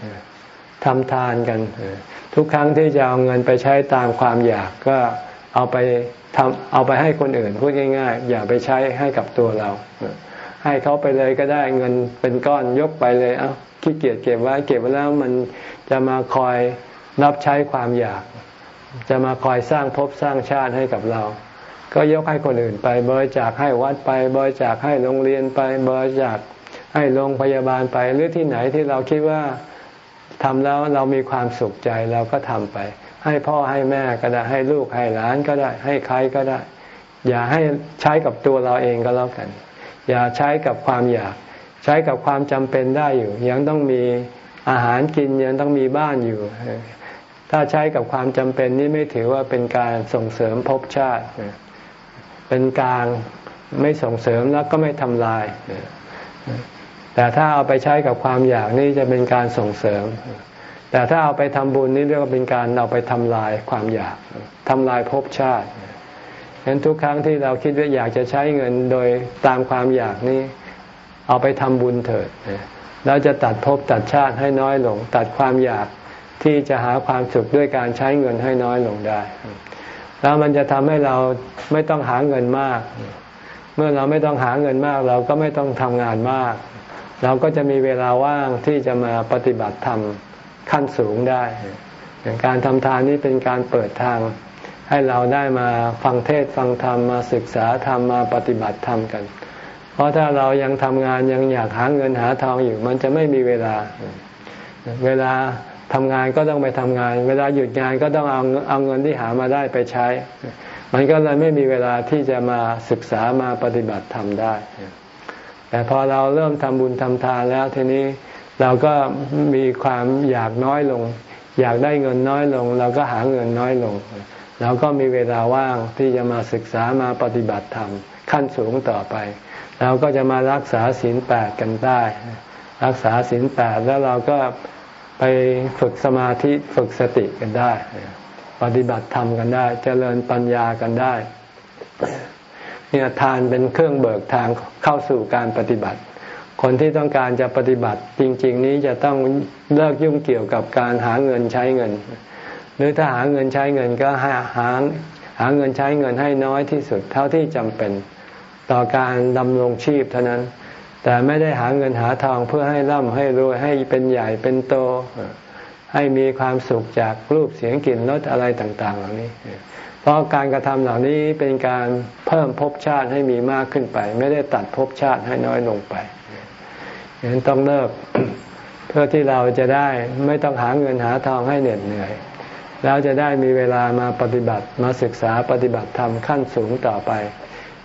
ทำทานกัน ทุกครั้งที่จะเอาเงินไปใช้ตามความอยากก็เอาไปทำเอาไปให้คนอื่นพูดง่าย ๆ อย่าไปใช้ให้กับตัวเรา ให้เขาไปเลยก็ได้เงินเป็นก้อนยกไปเลยเอา้า ขี้เกียจเก็บไว้เก็บไว้แล้วมันจะมาคอยรับใช้ความอยาก จะมาคอยสร้างภพสร้างชาติให้กับเรา ก็ยกให้คนอื่นไปบริจาคให้วัดไปบริจาคให้โรงเรียนไปบริจาคให้โรงพยาบาลไปหรือที่ไหนที่เราคิดว่าทำแล้วเรามีความสุขใจเราก็ทำไป ให้พ่อให้แม่ก็ได้ให้ลูกให้หลานก็ได้ ให้ใครก็ได้ อย่าให้ใช้กับตัวเราเองก็แล้วกัน อย่าใช้กับความอยาก ใช้กับความจำเป็นได้อยู่ ยังต้องมีอาหารกินยังต้องมีบ้านอยู่ ถ้าใช้กับความจำเป็นนี่ไม่ถือว่าเป็นการส่งเสริมภพชาติ เป็นกลางไม่ส่งเสริมแล้วก็ไม่ทำลาย แต่ถ้าเอาไปใช้กับความอยากนี่จะเป็นการส่งเสริม แต่ถ้าเอาไปทำบุญนี่เรียกว่าเป็นการเอาไปทำลายความอยากทำลายภพชาติฉะนั้นทุกครั้งที่เราคิดว่าอยากจะใช้เงินโดยตามความอยากนี้ เอาไปทำบุญเถิดเราจะตัดภพตัดชาติให้น้อยลง ตัดความอยากที่จะหาความสุขด้วยการใช้เงินให้น้อยลงได้ แล้วมันจะทำให้เราไม่ต้องหาเงินมาก เมื่อเราไม่ต้องหาเงินมาก เราก็ไม่ต้องทำงานมาก เราก็จะมีเวลาว่างที่จะมาปฏิบัติธรรมขั้นสูงได้การทำทานนี้เป็นการเปิดทาง ให้เราได้มาฟังเทศฟังธรรมมาศึกษาธรรมมาปฏิบัติธรรมกัน เพราะถ้าเรายังทำงานยังอยากหาเงินหาทองอยู่ มันจะไม่มีเวลา เวลาทำงานก็ต้องไปทำงาน เวลาหยุดงานก็ต้องเอาเอาเงินที่หามาได้ไปใช้ มันก็เลยไม่มีเวลาที่จะมาศึกษามาปฏิบัติธรรมได้ แต่พอเราเริ่มทำบุญทำทานแล้วทีนี้เราก็มีความอยากน้อยลง อยากได้เงินน้อยลง เราก็หาเงินน้อยลง เราก็มีเวลาว่างที่จะมาศึกษามาปฏิบัติธรรมขั้นสูงต่อไป เราก็จะมารักษาศีลแปดกันได้ รักษาศีลแปดแล้วเราก็ไปฝึกสมาธิฝึกสติกันได้ ปฏิบัติธรรมกันได้เจริญปัญญากันได้ เนี่ยทานเป็นเครื่องเบิกทางเข้าสู่การปฏิบัติ คนที่ต้องการจะปฏิบัติจริง ๆ นี้จะต้องเลิกยุ่งเกี่ยวกับการหาเงินใช้เงิน หรือถ้าหาเงินใช้เงินก็หาหาหาเงินใช้เงินให้น้อยที่สุดเท่าที่จำเป็น ต่อการดำรงชีพเท่านั้น แต่ไม่ได้หาเงินหาทองเพื่อให้ร่ำให้รวยให้เป็นใหญ่เป็นโต ให้มีความสุขจากรูปเสียงกลิ่นรสอะไรต่าง ๆ เหล่านี้ เพราะการกระทำเหล่านี้เป็นการเพิ่มภพชาติให้มีมากขึ้นไป ไม่ได้ตัดภพชาติให้น้อยลงไปฉะนั้นต้องเลิกเพื่อที่เราจะได้ไม่ต้องหาเงินหาทองให้เหน็ดเหนื่อยแล้วจะได้มีเวลามาปฏิบัติมาศึกษาปฏิบัติธรรมขั้นสูงต่อไป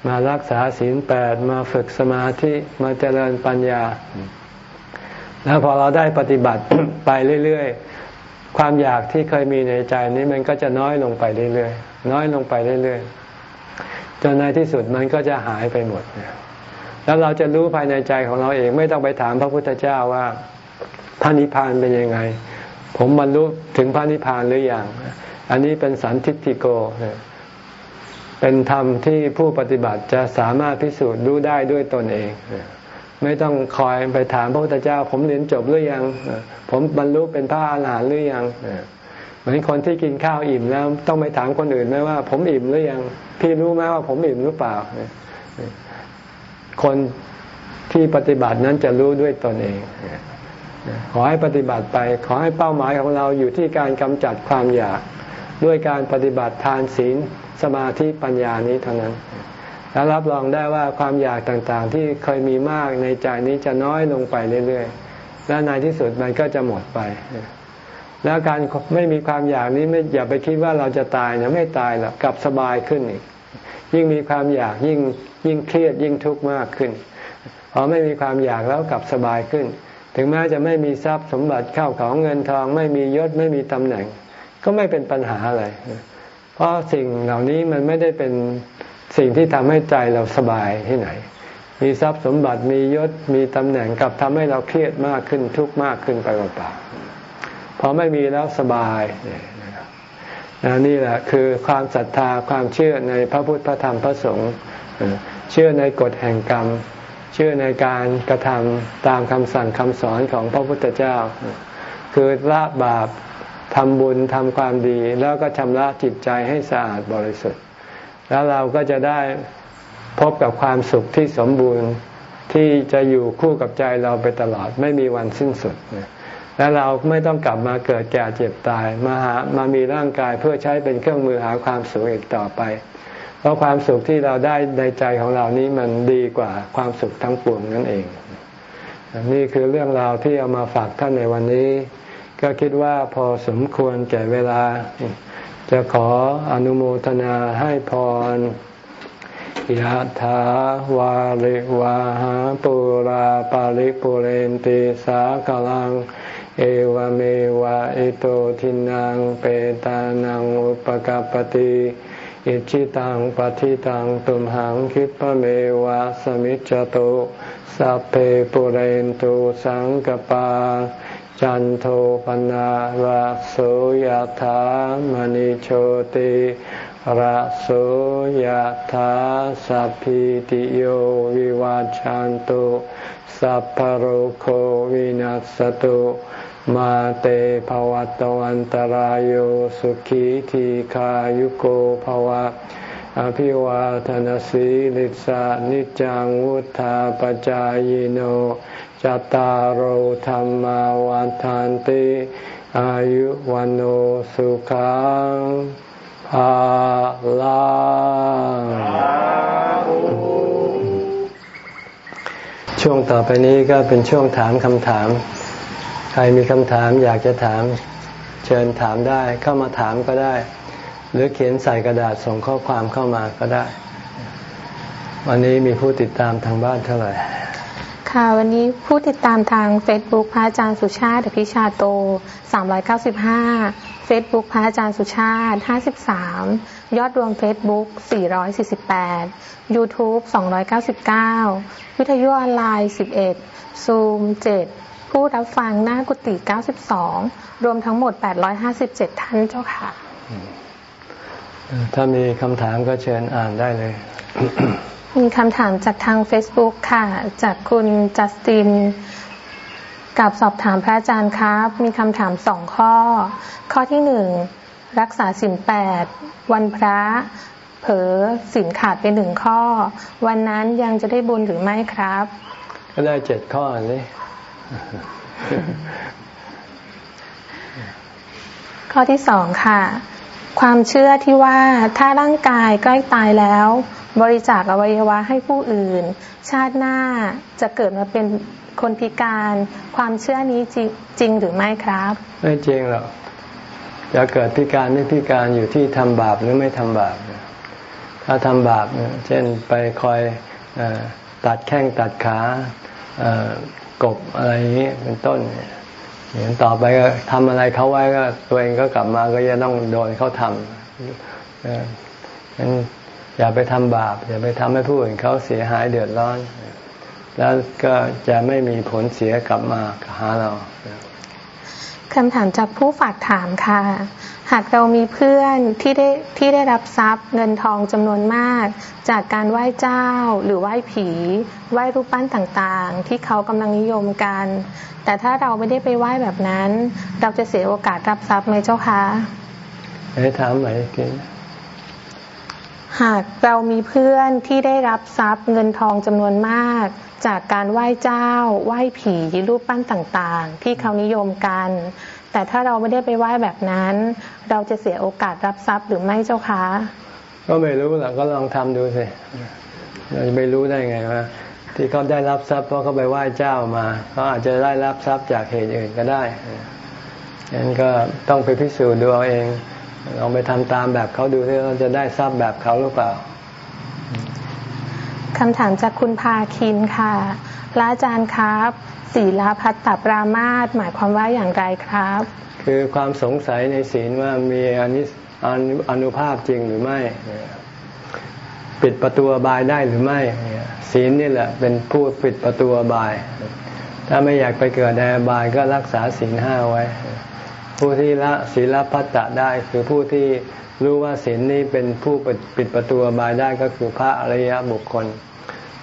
มารักษาศีลแปดมาฝึกสมาธิมาเจริญปัญญา แล้วพอเราได้ปฏิบัติไปเรื่อยๆ ความอยากที่เคยมีในใจนี้มันก็จะน้อยลงไปเรื่อยๆน้อยลงไปเรื่อยๆจนในที่สุดมันก็จะหายไปหมดแล้วเราจะรู้ภายในใจของเราเองไม่ต้องไปถามพระพุทธเจ้าว่าพระนิพพานเป็นยังไง ผมบรรลุถึงพระนิพพานหรืออยังอันนี้เป็นสันทิฏฐิโก เป็นธรรมที่ผู้ปฏิบัติจะสามารถพิสูจน์รู้ได้ด้วยตนเอง ไม่ต้องคอยไปถามพระพุทธเจ้า ผมเรียนจบหรือยัง ผมบรรลุเป็นพระอรหันต์หรือยังเหมือนคนที่กินข้าวอิ่มแล้ว ต้องไปถามคนอื่นไหมว่า ผมอิ่มหรือยัง พี่รู้ไหมว่าผมอิ่มหรือเปล่า คนที่ปฏิบัตินั้นจะรู้ด้วยตนเอง ขอให้ปฏิบัติไป ขอให้เป้าหมายของเราอยู่ที่การกำจัดความอยาก ด้วยการปฏิบัติทานศีลสมาธิปัญญานี้เท่านั้น แล้วรับรองได้ว่าความอยากต่างๆ ที่เคยมีมากในใจนี้จะน้อยลงไปเรื่อยๆ และในที่สุดมันก็จะหมดไป แล้วการไม่มีความอยากนี้ไม่อย่าไปคิดว่าเราจะตายนะไม่ตายหรอกกลับสบายขึ้นอีกยิ่งมีความอยากยิ่งยิ่งเครียดยิ่งทุกข์มากขึ้นพอไม่มีความอยากแล้วกลับสบายขึ้น ถึงแม้จะไม่มีทรัพย์สมบัติเข้าของเงินทอง ไม่มียศไม่มีตำแหน่ง ก็ไม่เป็นปัญหาอะไร เพราะสิ่งเหล่านี้มันไม่ได้เป็นสิ่งที่ทำให้ใจเราสบายที่ไหน มีทรัพย์สมบัติมียศมีตำแหน่งกับทำให้เราเครียดมากขึ้นทุกข์มากขึ้นไปเปล่าๆพอไม่มีแล้วสบายนี่แหละคือความศรัทธาความเชื่อในพระพุทธพระธรรมพระสงฆ์เชื่อในกฎแห่งกรรม เชื่อในการกระทำตามคำสั่งคำสอนของพระพุทธเจ้า คือละบาป ทำบุญทำความดี แล้วก็ชำระจิตใจให้สะอาดบริสุทธิ์ แล้วเราก็จะได้พบกับความสุขที่สมบูรณ์ที่จะอยู่คู่กับใจเราไปตลอดไม่มีวันสิ้นสุด และเราไม่ต้องกลับมาเกิดแก่เจ็บตายมาหามามีร่างกายเพื่อใช้เป็นเครื่องมือหาความสุขอีกต่อไป เพราะความสุขที่เราได้ในใจของเรานี้มันดีกว่าความสุขทั้งปวงนั่นเอง นี่คือเรื่องราวที่เอามาฝากท่านในวันนี้ ก็คิดว่าพอสมควรแก่เวลา จะขออนุโมทนาให้พรยะถาวาริวาหาปุราปาริปุเรนติสากลัง เอวเมวะอิโตทินังเปตานังอุปกปติอิจิตังปฏิตังตุมหังคิปเมวะสมิจจตุสัพเพปุเรนตุสังกปา จันโทปนะระโสยธามณิโชติระโสยธาสัพพิติโยวิวาจันตุสัพพโรโควินัสตุมาเตภวัตวันตารโยสุขีทีขายุโกภวะ อภิวาทนสีลิสานิจังวุธาปจายโน จตารโหธรรมวันทานติอายุวันโอสุขังภาลาช่วงต่อไปนี้ก็เป็นช่วงถามคำถาม ใครมีคำถามอยากจะถามเชิญถามได้เข้ามาถามก็ได้ หรือเขียนใส่กระดาษส่งข้อความเข้ามาก็ได้ วันนี้มีผู้ติดตามทางบ้านเท่าไหร่ ค่ะ วันนี้ผู้ติดตามทาง Facebook พระอาจารย์สุชาติพิชาโต 395 Facebook พระอาจารย์สุชาติ 53 ยอดรวม Facebook 448 YouTube 299 วิทยุออนไลน์ 11 Zoom 7 ผู้รับฟังหน้ากุฏิ92 รวมทั้งหมด 857 ท่านเจ้าค่ะ ถ้ามีคำถามก็เชิญอ่านได้เลย มีคำถามจากทาง Facebook ค่ะ จากคุณจัสตินกับสอบถามพระอาจารย์ครับ มีคำถามสองข้อ ข้อที่หนึ่งรักษาสินแปดวันพระเผลอสินขาดไปหนึ่งข้อ วันนั้นยังจะได้บุญหรือไม่ครับ ก็ได้เจ็ดข้อเลยข้อที่สองค่ะ ความเชื่อที่ว่าถ้าร่างกายใกล้ตายแล้ว บริจาคอวัยวะให้ผู้อื่น ชาติหน้าจะเกิดมาเป็นคนพิการความเชื่อนี้จริงจริงหรือไม่ครับ ไม่จริงหรอกจะเกิดพิการไม่พิการอยู่ที่ทำบาปหรือไม่ทำบาป ถ้าทำบาปเช่นไปคอยตัดแข้งตัดขากบอะไรนี้เป็นต้นเนี่ยต่อไปก็ทำอะไรเขาไว้ก็ตัวเองก็กลับมาก็จะต้องโดนเขาทำนั้น อย่าไปทำบาป อย่าไปทำให้ผู้อื่นเขาเสียหายเดือดร้อน แล้วก็จะไม่มีผลเสียกลับมาหาเราคำถามจากผู้ฝากถามค่ะ หากเรามีเพื่อนที่ได้ที่ได้รับทรัพย์เงินทองจำนวนมาก จากการไหว้เจ้าหรือไหว้ผี ไหว้รูปปั้นต่างๆ ที่เขากำลังนิยมกัน แต่ถ้าเราไม่ได้ไปไหว้แบบนั้น เราจะเสียโอกาสรับทรัพย์ไหมเจ้าคะให้ถามใหม่กิน หากเรามีเพื่อนที่ได้รับทรัพย์เงินทองจำนวนมาก จากการไหว้เจ้า ไหว้ผีรูปปั้นต่างๆ ที่เขานิยมกัน แต่ถ้าเราไม่ได้ไปไหว้แบบนั้น เราจะเสียโอกาสรับทรัพย์หรือไม่เจ้าคะ ก็ไม่รู้แหละก็ลองทำดูสิเราจะไม่รู้ได้ไงว่าที่เขาได้รับทรัพย์เพราะเขาไปไหว้เจ้ามาเขาอาจจะได้รับทรัพย์จากเหตุอื่นก็ได้งั้นก็ต้องไปพิสูจน์ดูเอาเอง ลองไปทำตามแบบเขาดูที่เราจะได้ทรัพย์แบบเขาหรือเปล่าคำถามจากคุณพาคินค่ะพระอาจารย์ครับศีลพัตตปรามาตหมายความว่าอย่างไรครับ คือความสงสัยในศีลว่ามีอนิอนุภาพจริงหรือไม่ ปิดประตูบายได้หรือไม่ ศีลนี่แหละเป็นผู้ปิดประตูบาย ถ้าไม่อยากไปเกิดในบายก็รักษาศีลห้าไว้ ผู้ที่ละศีลพัตตะได้คือผู้ที่รู้ว่าศีลนี้เป็นผู้ปิดประตูบายได้ก็คือพระอริยบุคคล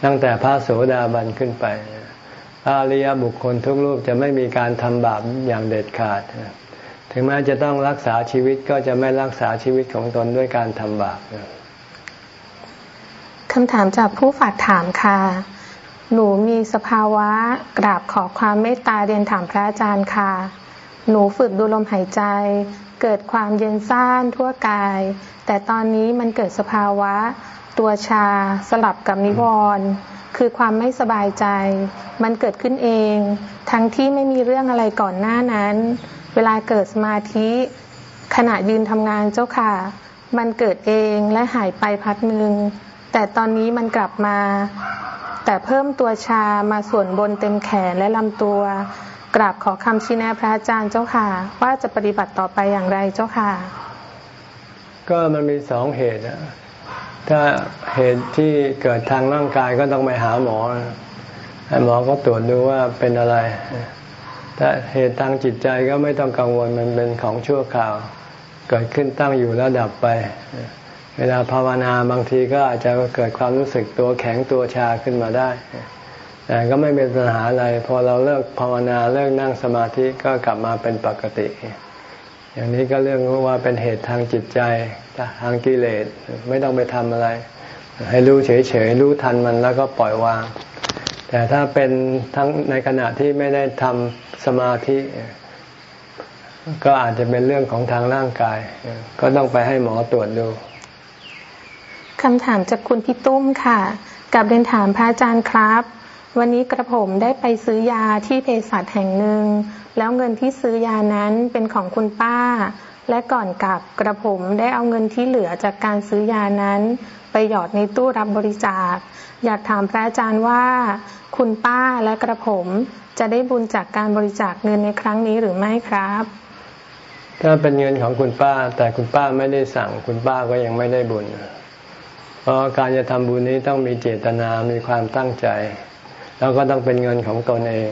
ตั้งแต่พระโสดาบันขึ้นไปอริยบุคคลทุกรูปจะไม่มีการทำบาปอย่างเด็ดขาด ถึงแม้จะต้องรักษาชีวิตก็จะไม่รักษาชีวิตของตนด้วยการทำบาปคำถามจากผู้ฝากถามค่ะหนูมีสภาวะกราบขอความเมตตาเรียนถามพระอาจารย์ค่ะ หนูฝึกดูลมหายใจ เกิดความเย็นซ่านทั่วกาย แต่ตอนนี้มันเกิดสภาวะ ตัวชาสลับกับนิวรณ์คือความไม่สบายใจ มันเกิดขึ้นเอง ทั้งที่ไม่มีเรื่องอะไรก่อนหน้านั้น เวลาเกิดสมาธิ ขณะยืนทำงานเจ้าค่ะ มันเกิดเองและหายไปพักหนึ่งแต่ตอนนี้มันกลับมา แต่เพิ่มตัวชามาส่วนบนเต็มแขนและลำตัว กราบขอคำชี้แนะพระอาจารย์เจ้าค่ะ ว่าจะปฏิบัติต่อไปอย่างไรเจ้าค่ะ ก็มันมีสองเหตุถ้าเหตุที่เกิดทางร่างกายก็ต้องไปหาหมอให้หมอก็ตรวจดูว่าเป็นอะไร ถ้าเหตุทางจิตใจก็ไม่ต้องกังวลมันเป็นของชั่วคราว เกิดขึ้นตั้งอยู่แล้วดับไป เวลาภาวนาบางทีก็อาจจะเกิดความรู้สึกตัวแข็งตัวชาขึ้นมาได้ แต่ก็ไม่เป็นปัญหาอะไร พอเราเลิกภาวนาเลิกนั่งสมาธิก็กลับมาเป็นปกติ อย่างนี้ก็เรื่องว่าเป็นเหตุทางจิตใจทางกิเลสไม่ต้องไปทำอะไร ให้รู้เฉยๆรู้ทันมันแล้วก็ปล่อยวาง แต่ถ้าเป็นทั้งในขณะที่ไม่ได้ทำสมาธิ ก็อาจจะเป็นเรื่องของทางร่างกาย ก็ต้องไปให้หมอตรวจดูคำถามจากคุณพี่ตุ้มค่ะ กับเรียนถามพระอาจารย์ครับ วันนี้กระผมได้ไปซื้อยาที่เภสัชแห่งหนึ่ง แล้วเงินที่ซื้อยานั้นเป็นของคุณป้า และก่อนกลับกระผมได้เอาเงินที่เหลือจากการซื้อยานั้น ไปหยอดในตู้รับบริจาค อยากถามพระอาจารย์ว่า คุณป้าและกระผมจะได้บุญจากการบริจาคเงินในครั้งนี้หรือไม่ครับ ถ้าเป็นเงินของคุณป้า แต่คุณป้าไม่ได้สั่ง คุณป้าก็ยังไม่ได้บุญ เพราะการจะทำบุญนี้ต้องมีเจตนา มีความตั้งใจ แล้วก็ต้องเป็นเงินของตนเอง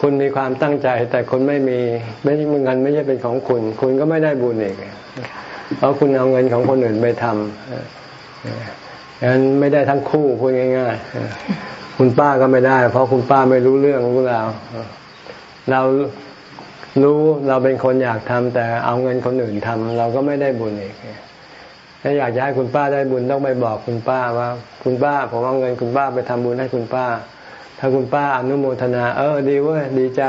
คุณมีความตั้งใจ แต่คุณไม่มีไม่ใช่เงินไม่ใช่เป็นของคุณ คุณก็ไม่ได้บุญเองเพราะคุณเอาเงินของคนอื่นไปทำงั้นไม่ได้ทั้งคู่พูดง่ายๆคุณป้าก็ไม่ได้ เพราะคุณป้าไม่รู้เรื่องรู้ราวเรารู้เราเป็นคนอยากทำแต่เอาเงินคนอื่นทำเราก็ไม่ได้บุญอีก ถ้าอยากให้คุณป้าได้บุญต้องไปบอกคุณป้าว่า คุณป้าผมเอาเงินคุณป้าไปทำบุญให้คุณป้า ถ้าคุณป้าอนุโมทนา เออดีเว้ยดีใจ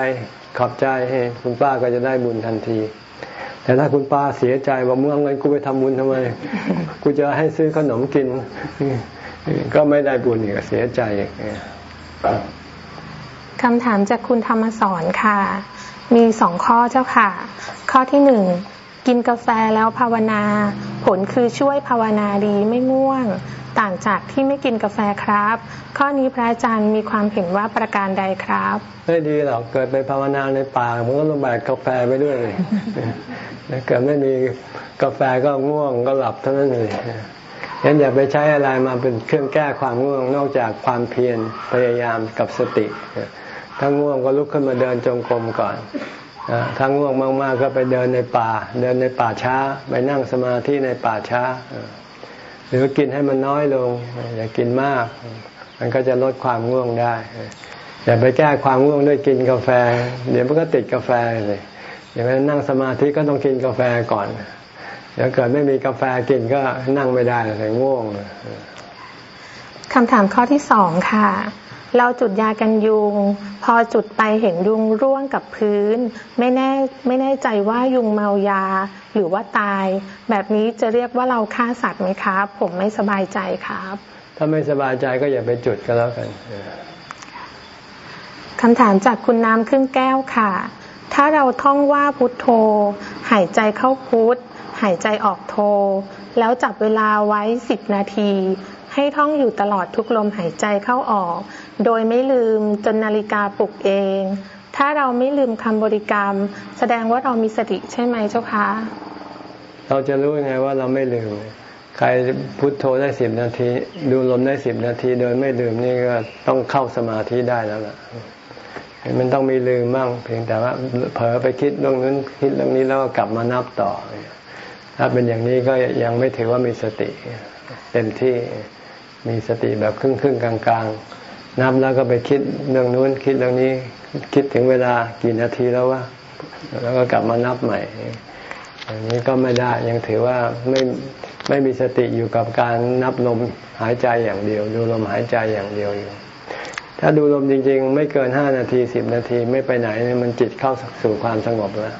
ขอบใจให้คุณป้าก็จะได้บุญทันที แต่ถ้าคุณป้าเสียใจว่าเมื่อเงินกูไปทำบุญทำไม กูจะให้ซื้อขนมกิน ก็ไม่ได้บุญอีกเสียใจคำถามจากคุณธรรมสอนค่ะ มีสองข้อเจ้าค่ะ ข้อที่หนึ่ง กินกาแฟแล้วภาวนา ผลคือช่วยภาวนาดีไม่ง่วง ต่างจากที่ไม่กินกาแฟครับ ข้อนี้พระอาจารย์มีความเห็นว่าประการใดครับไม่ดีหรอกเกิดไปภาวนาในป่ามันก็ต้องแบกกาแฟไปด้วยเลยเกิดไม่มีกาแฟก็ง่วงก็หลับเท่านั้นเลยงั้นอย่าไปใช้อะไรมาเป็นเครื่องแก้ความง่วงนอกจากความเพียรพยายามกับสติ ถ้าง่วงก็ลุกขึ้นมาเดินจงกรมก่อน ถ้าง่วงมาก ๆ ก็ไปเดินในป่า เดินในป่าช้า ไปนั่งสมาธิในป่าช้า หรือกินให้มันน้อยลง อย่ากินมาก มันก็จะลดความง่วงได้ อย่าไปแก้ความง่วงด้วยกินกาแฟ เดี๋ยวมันก็ติดกาแฟเลยอย่างนั้นนั่งสมาธิก็ต้องกินกาแฟก่อนเดี๋ยวเกิดไม่มีกาแฟกินก็นั่งไม่ได้เลยง่วงคำถามข้อที่สองค่ะ เราจุดยากันยุง พอจุดไปเห็นยุงร่วงกับพื้น ไม่แน่ไม่แน่ใจว่ายุงเมายาหรือว่าตาย แบบนี้จะเรียกว่าเราฆ่าสัตว์ไหมครับ ผมไม่สบายใจครับ ถ้าไม่สบายใจก็อย่าไปจุดก็แล้วกันคำถามจากคุณน้ำครึ่งแก้วค่ะ ถ้าเราท่องว่าพุทโธ หายใจเข้าพุทหายใจออกโธแล้วจับเวลาไว้สิบนาที ให้ท่องอยู่ตลอดทุกลมหายใจเข้าออก โดยไม่ลืมจนนาฬิกาปลุกเอง ถ้าเราไม่ลืมคำบริกรรม แสดงว่าเรามีสติใช่ไหมเจ้าคะ เราจะรู้ยังไงว่าเราไม่ลืม ใครพุโทโธได้สิบนาที ดูลมได้สิบนาที โดยไม่ลืมนี่ก็ต้องเข้าสมาธิได้แล้วล่ะมันต้องมีลืมบ้างเพียงแต่ว่าเผลอไปคิดเรื่องนั้นคิดเรื่องนี้แล้วก็กลับมานับต่อ ถ้าเป็นอย่างนี้ก็ยังไม่ถือว่ามีสติ เต็มที่มีสติแบบครึ่งครึ่งกลางกลาง นับแล้วก็ไปคิดเรื่องนู้นคิดเรื่องนี้ คิดถึงเวลากี่นาทีแล้วว่าแล้วก็กลับมานับใหม่อย่างนี้ก็ไม่ได้ยังถือว่าไม่ไม่มีสติอยู่กับการนับลมหายใจอย่างเดียว ดูลมหายใจอย่างเดียวอยู่ ถ้าดูลมจริง ๆ ไม่เกินห้านาทีสิบนาทีไม่ไปไหนมันจิตเข้าสู่ความสงบแล้ว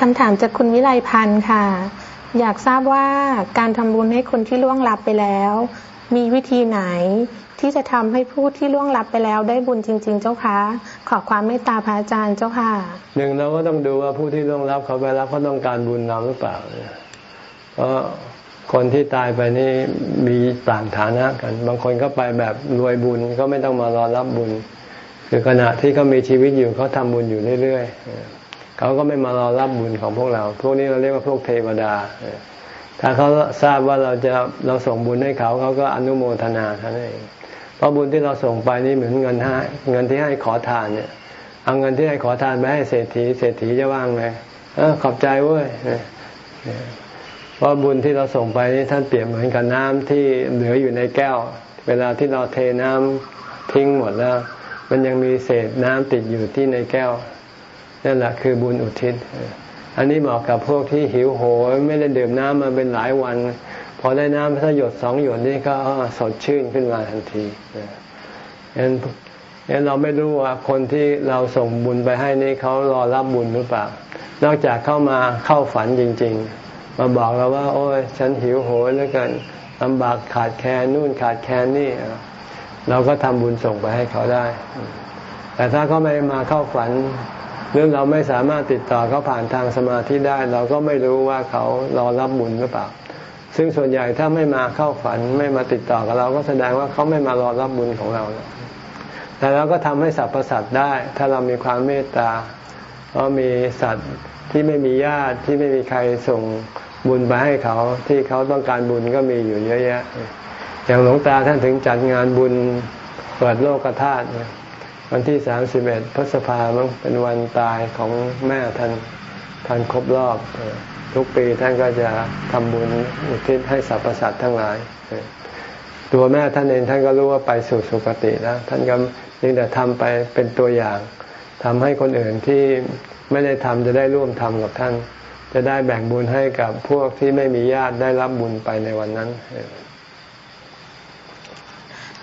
คำถามจากคุณวิไลพันธ์ค่ะ อยากทราบว่าการทำบุญให้คนที่ล่วงลับไปแล้ว มีวิธีไหนที่จะทำให้ผู้ที่ล่วงลับไปแล้วได้บุญจริง ๆ เจ้าคะขอความเมตตาพระอาจารย์เจ้าค่ะหนึ่งเราก็ต้องดูว่าผู้ที่ล่วงลับเขาไปแล้วเขาต้องการบุญเราหรือเปล่าเพราะคนที่ตายไปนี่มีต่างฐานะกัน บางคนก็ไปแบบรวยบุญก็ไม่ต้องมารอรับบุญ คือขณะที่เขามีชีวิตอยู่เขาทำบุญอยู่เรื่อยๆเขาก็ไม่มารอรับบุญของพวกเรา พวกนี้เราเรียกว่าพวกเทวดาถ้าเขาทราบว่าเราจะเราส่งบุญให้เขาเขาก็อนุโมทนาท่านเอง ราะบุญที่เราส่งไปนี่เหมือนเงินให้เงินที่ให้ขอทานเนี่ย เอาเงินที่ให้ขอทานไปให้เศรษฐีเศรษฐีจะว่างไหมเออขอบใจเว้ยเพราะบุญที่เราส่งไปนี่ท่านเปรียบเหมือนกับน้ำที่เหลืออยู่ในแก้ว เวลาที่เราเทน้ำทิ้งหมดแล้ว มันยังมีเศษน้ำติดอยู่ที่ในแก้วนั่นแหละคือบุญอุทิศ อันนี้เหมาะกับพวกที่หิวโหยไม่ได้ดื่มน้ำมาเป็นหลายวัน อได้น้ำสักหยดสองหยดนี่ก็สดชื่นขึ้นมาทันทีงั้นงั้นเราไม่รู้ว่าคนที่เราส่งบุญไปให้นี่เขารอรับบุญหรือเปล่า นอกจากเข้ามาเข้าฝันจริง ๆ มาบอกเราว่า โอ้ยฉันหิวโหยแล้วกันลำบากขาดแคลนนู่นขาดแคลนนี่ เราก็ทำบุญส่งไปให้เขาได้ แต่ถ้าเขาไม่มาเข้าฝันหรือเราไม่สามารถติดต่อเขาผ่านทางสมาธิได้ เราก็ไม่รู้ว่าเขารอรับบุญหรือเปล่า ซึ่งส่วนใหญ่ถ้าไม่มาเข้าฝันไม่มาติดต่อกับเราก็แสดงว่าเขาไม่มารอรับบุญของเรา แต่เราก็ทำให้สรรพสัตว์ได้ ถ้าเรามีความเมตตาเพราะมีสัตว์ที่ไม่มีญาติที่ไม่มีใครส่งบุญไปให้เขาที่เขาต้องการบุญก็มีอยู่เยอะแยะ อย่างหลวงตาท่านถึงจัดงานบุญเปิดโลกธาตุวันที่สามสิบเอ็ดพฤษภามันเป็นวันตายของแม่ท่านท่านครบรอบ ทุกปีท่านก็จะทำบุญอุทิศให้สรรพสัตว์ทั้งหลาย ตัวแม่ท่านเองท่านก็รู้ว่าไปสู่สุคติแล้วท่านก็ยังแต่ทำไปเป็นตัวอย่างทำให้คนอื่นที่ไม่ได้ทำจะได้ร่วมทำกับท่าน จะได้แบ่งบุญให้กับพวกที่ไม่มีญาติได้รับบุญไปในวันนั้น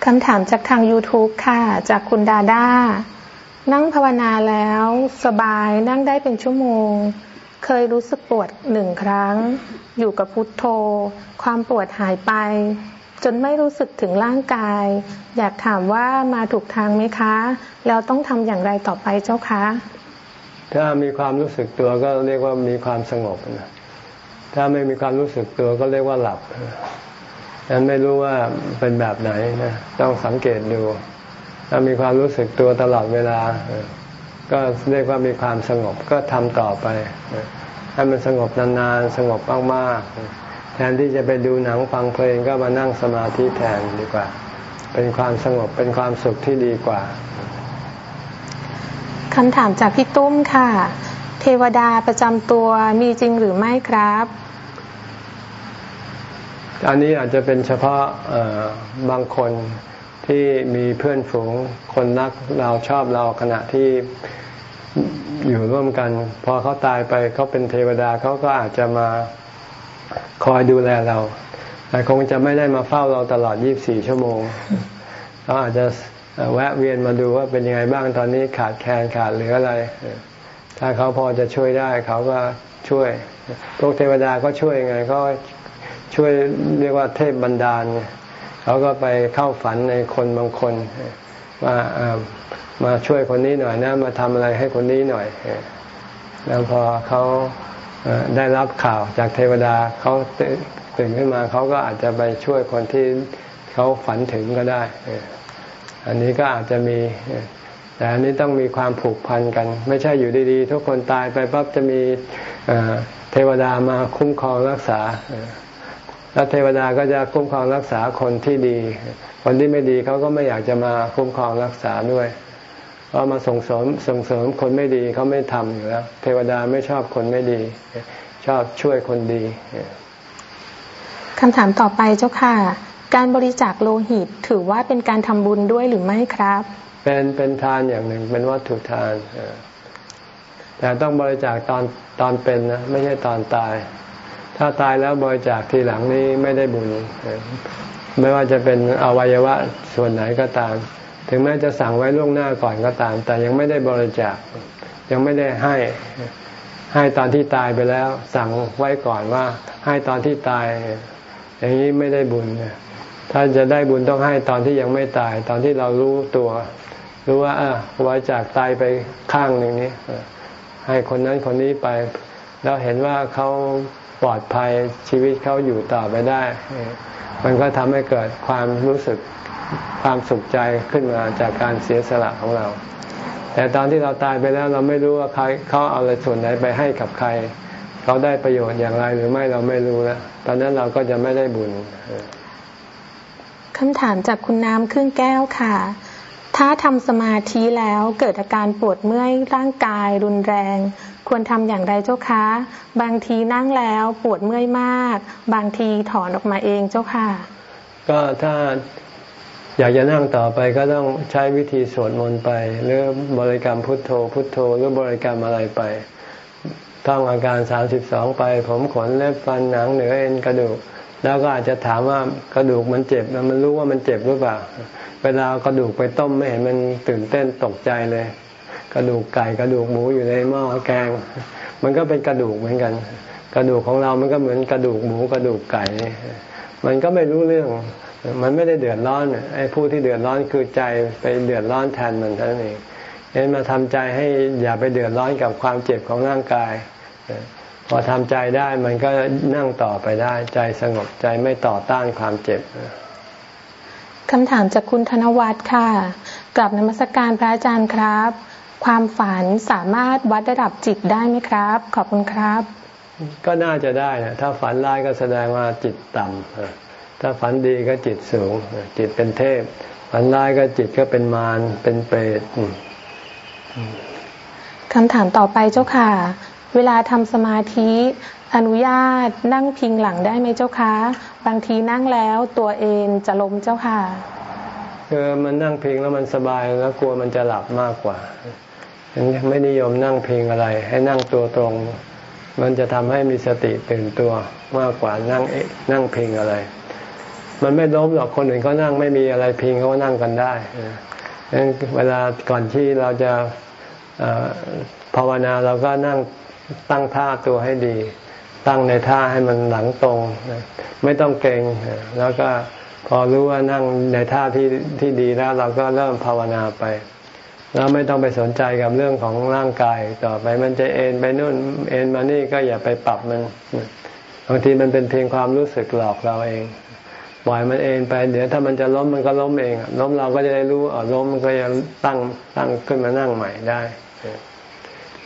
คำถามจากทาง YouTube ค่ะ จากคุณดาดานั่งภาวนาแล้ว สบายนั่งได้เป็นชั่วโมง ยรู้สึกปวดหนึ่งครั้ง อยู่กับพุทโธ ความปวดหายไป จนไม่รู้สึกถึงร่างกาย อยากถามว่ามาถูกทางไหมคะ แล้วต้องทำอย่างไรต่อไปเจ้าคะ ถ้ามีความรู้สึกตัวก็เรียกว่ามีความสงบนะถ้าไม่มีความรู้สึกตัวก็เรียกว่าหลับฉันไม่รู้ว่าเป็นแบบไหนนะต้องสังเกตดู ถ้ามีความรู้สึกตัวตลอดเวลา ก็เรียกว่ามีความสงบก็ทำต่อไป ให้มันสงบนานๆ สงบมากๆ แทนที่จะไปดูหนังฟังเพลงก็มานั่งสมาธิแทนดีกว่า เป็นความสงบเป็นความสุขที่ดีกว่าคำถามจากพี่ตุ้มค่ะ เทวดาประจำตัวมีจริงหรือไม่ครับอันนี้อาจจะเป็นเฉพาะบางคนที่มีเพื่อนฝูงคนรักเราชอบเราขณะที่ อยู่ร่วมกัน พอเขาตายไปเขาเป็นเทวดาเขาก็อาจจะมาคอยดูแลเรา แต่คงจะไม่ได้มาเฝ้าเราตลอด 24 ชั่วโมงเขาอาจจะแวะเวียนมาดูว่าเป็นยังไงบ้างตอนนี้ขาดแคลนขาดเหลืออะไร ถ้าเขาพอจะช่วยได้เขาก็ช่วย พวกเทวดาก็ช่วยไงเขาช่วยเรียกว่าเทพบันดาลเขาก็ไปเข้าฝันในคนบางคนว่า มาช่วยคนนี้หน่อยนะ มาทำอะไรให้คนนี้หน่อย แล้วพอเขาได้รับข่าวจากเทวดาเขาตื่นขึ้นมาเขาก็อาจจะไปช่วยคนที่เขาฝันถึงก็ได้ อันนี้ก็อาจจะมี แต่อันนี้ต้องมีความผูกพันกัน ไม่ใช่อยู่ดีๆ ทุกคนตายไปปั๊บจะมีเทวดามาคุ้มครองรักษา แล้วเทวดาก็จะคุ้มครองรักษาคนที่ดี คนที่ไม่ดีเขาก็ไม่อยากจะมาคุ้มครองรักษาด้วย เพราะมาส่งเสริมส่งเสริมคนไม่ดีเขาไม่ทำอยู่แล้ว เทวดาไม่ชอบคนไม่ดี ชอบช่วยคนดีคำถามต่อไปเจ้าค่ะ การบริจาคโลหิตถือว่าเป็นการทำบุญด้วยหรือไม่ครับ เป็นเป็นทานอย่างหนึ่งเป็นวัตถุทานแต่ต้องบริจาคตอนตอนเป็นนะไม่ใช่ตอนตาย ถ้าตายแล้วบริจาคทีหลังนี้ไม่ได้บุญไม่ว่าจะเป็นอวัยวะส่วนไหนก็ตาม ถึงแม้จะสั่งไว้ล่วงหน้าก่อนก็ตาม แต่ยังไม่ได้บริจาคยังไม่ได้ให้ให้ตอนที่ตายไปแล้ว สั่งไว้ก่อนว่า ให้ตอนที่ตาย อย่างนี้ไม่ได้บุญถ้าจะได้บุญต้องให้ตอนที่ยังไม่ตาย ตอนที่เรารู้ตัว รู้ว่าอะไว้จากตายไปข้างหนึ่งนี้ให้คนนั้นคนนี้ไป แล้วเห็นว่าเขาปลอดภัยชีวิตเขาอยู่ต่อไปได้ มันก็ทำให้เกิดความรู้สึก ความสุขใจขึ้นมาจากการเสียสละของเรา แต่ตอนที่เราตายไปแล้วเราไม่รู้ว่าใครเขาเอาอะไรส่วนไหนไปให้กับใคร เขาได้ประโยชน์อย่างไรหรือไม่เราไม่รู้แล้วตอนนั้นเราก็จะไม่ได้บุญคำถามจากคุณน้ำครึ่งแก้วค่ะ ถ้าทำสมาธิแล้วเกิดอาการปวดเมื่อยร่างกายรุนแรง ควรทำอย่างไรเจ้าคะ บางทีนั่งแล้วปวดเมื่อยมาก บางทีถอนออกมาเองเจ้าค่ะ ก็ถ้า อยากจะนั่งต่อไปก็ต้องใช้วิธีสวดมนต์ไป หรือบริกรรมพุทโธ พุทโธ หรือบริกรรมอะไรไปท่องอาการสามสิบสองไป ผมขนเล็บฟันหนังเหนือเอ็นกระดูก แล้วก็อาจจะถามว่ากระดูกมันเจ็บแล้วมันรู้ว่ามันเจ็บหรือเปล่า เวลากระดูกไปต้มไม่เห็นมันตื่นเต้นตกใจเลย กระดูกไก่กระดูกหมูอยู่ในหม้อแกง มันก็เป็นกระดูกเหมือนกัน กระดูกของเรามันก็เหมือนกระดูกหมูกระดูกไก่ มันก็ไม่รู้เรื่อง มันไม่ได้เดือดร้อนไอ้ผู้ที่เดือดร้อนคือใจไปเดือดร้อนแทนมันเท่านั้นเองเน้นมาทำใจให้อย่าไปเดือดร้อนกับความเจ็บของร่างกาย พอทำใจได้มันก็นั่งต่อไปได้ ใจสงบใจไม่ต่อต้านความเจ็บคำถามจากคุณธนวัฒน์ค่ะ กลับนมัสการพระอาจารย์ครับ ความฝันสามารถวัดระดับจิตได้ไหมครับ ขอบคุณครับ ก็น่าจะได้นะถ้าฝันร้ายก็แสดงว่าจิตต่ำ ถ้าฝันดีก็จิตสูง จิตเป็นเทพ ฝันร้ายก็จิตก็เป็นมารเป็นเปรตคำถามต่อไปเจ้าค่ะ เวลาทำสมาธิอนุญาตนั่งพิงหลังได้ไหมเจ้าคะ บางทีนั่งแล้วตัวเองจะล้มเจ้าค่ะคือมันนั่งพิงแล้วมันสบายแล้วกลัวมันจะหลับมากกว่าไม่นิยมนั่งพิงอะไร ให้นั่งตัวตรง มันจะทำให้มีสติตื่นตัวมากกว่านั่งเอนั่งพิงอะไร มันไม่ล้มหรอกคนอื่นเขานั่งไม่มีอะไรพิงเขานั่งกันได้เวลาก่อนที่เราจะภาวนาเราก็นั่งตั้งท่าตัวให้ดี ตั้งในท่าให้มันหลังตรง ไม่ต้องเกรงแล้วก็พอรู้ว่านั่งในท่าที่ที่ดีแล้ว เราก็เริ่มภาวนาไปแล้วไม่ต้องไปสนใจกับเรื่องของร่างกาย ต่อไปมันจะเอ็นไปนู่นเอ็นมานี่ก็อย่าไปปรับมันบางทีมันเป็นเพียงความรู้สึกหลอกเราเอง ปล่อยมันเองไป เดี๋ยวถ้ามันจะล้มมันก็ล้มเองล้มเราก็จะได้รู้อ๋อล้มมันก็ยังตั้งตั้งขึ้นมานั่งใหม่ได้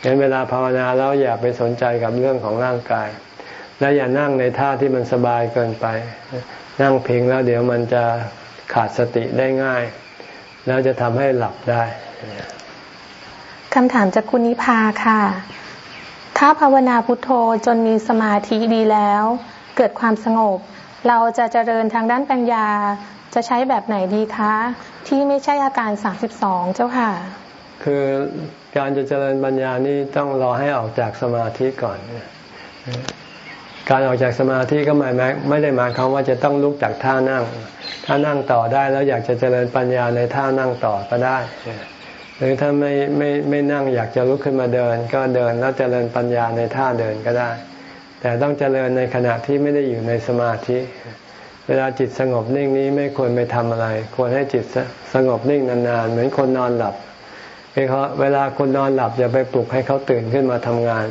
เห็นเวลาภาวนาแล้วอย่าไปสนใจกับเรื่องของร่างกาย และอย่านั่งในท่าที่มันสบายเกินไป นั่งเพียงแล้วเดี๋ยวมันจะขาดสติได้ง่าย แล้วจะทำให้หลับได้คำถามจากคุณนิพาค่ะ ถ้าภาวนาพุทโธจนมีสมาธิดีแล้ว เกิดความสงบ เราจะเจริญทางด้านปัญญาจะใช้แบบไหนดีคะ ที่ไม่ใช่อาการสามสิบสองเจ้าค่ะ คือการจะเจริญปัญญานี่ต้องรอให้ออกจากสมาธิก่อน การออกจากสมาธิก็หมายไม่ได้หมายความว่าจะต้องลุกจากท่านั่ง ถ้านั่งต่อได้แล้วอยากจะเจริญปัญญาในท่านั่งต่อก็ได้ หรือถ้าไม่ไม่ไม่นั่งอยากจะลุกขึ้นมาเดิน ก็เดินแล้วเจริญปัญญาในท่าเดินก็ได้ แต่ต้องเจริญในขณะที่ไม่ได้อยู่ในสมาธิ เวลาจิตสงบนิ่งนี้ไม่ควรไปทำอะไร ควรให้จิตสงบนิ่งนานๆ เหมือนคนนอนหลับเวลาคนนอนหลับอย่าไปปลุกให้เขาตื่นขึ้นมาทำงาน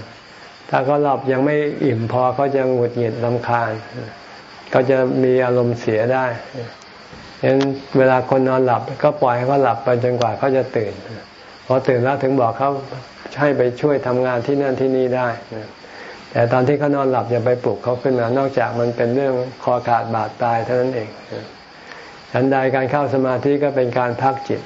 ถ้าเขาหลับยังไม่อิ่มพอเขาจะหงุดหงิดลำคาญก็จะมีอารมณ์เสียได้ฉะนั้นเวลาคนนอนหลับก็ปล่อยให้เขาหลับไปจนกว่าเขาจะตื่น พอตื่นแล้วถึงบอกเขาให้ไปช่วยทำงานที่นั่นที่นี่ได้ แต่ตอนที่เขานอนหลับอย่าไปปลุกเขาขึ้นมานอกจากมันเป็นเรื่องคอขาดบาดตายเท่านั้นเองฉันใดการเข้าสมาธิก็เป็นการพักจิต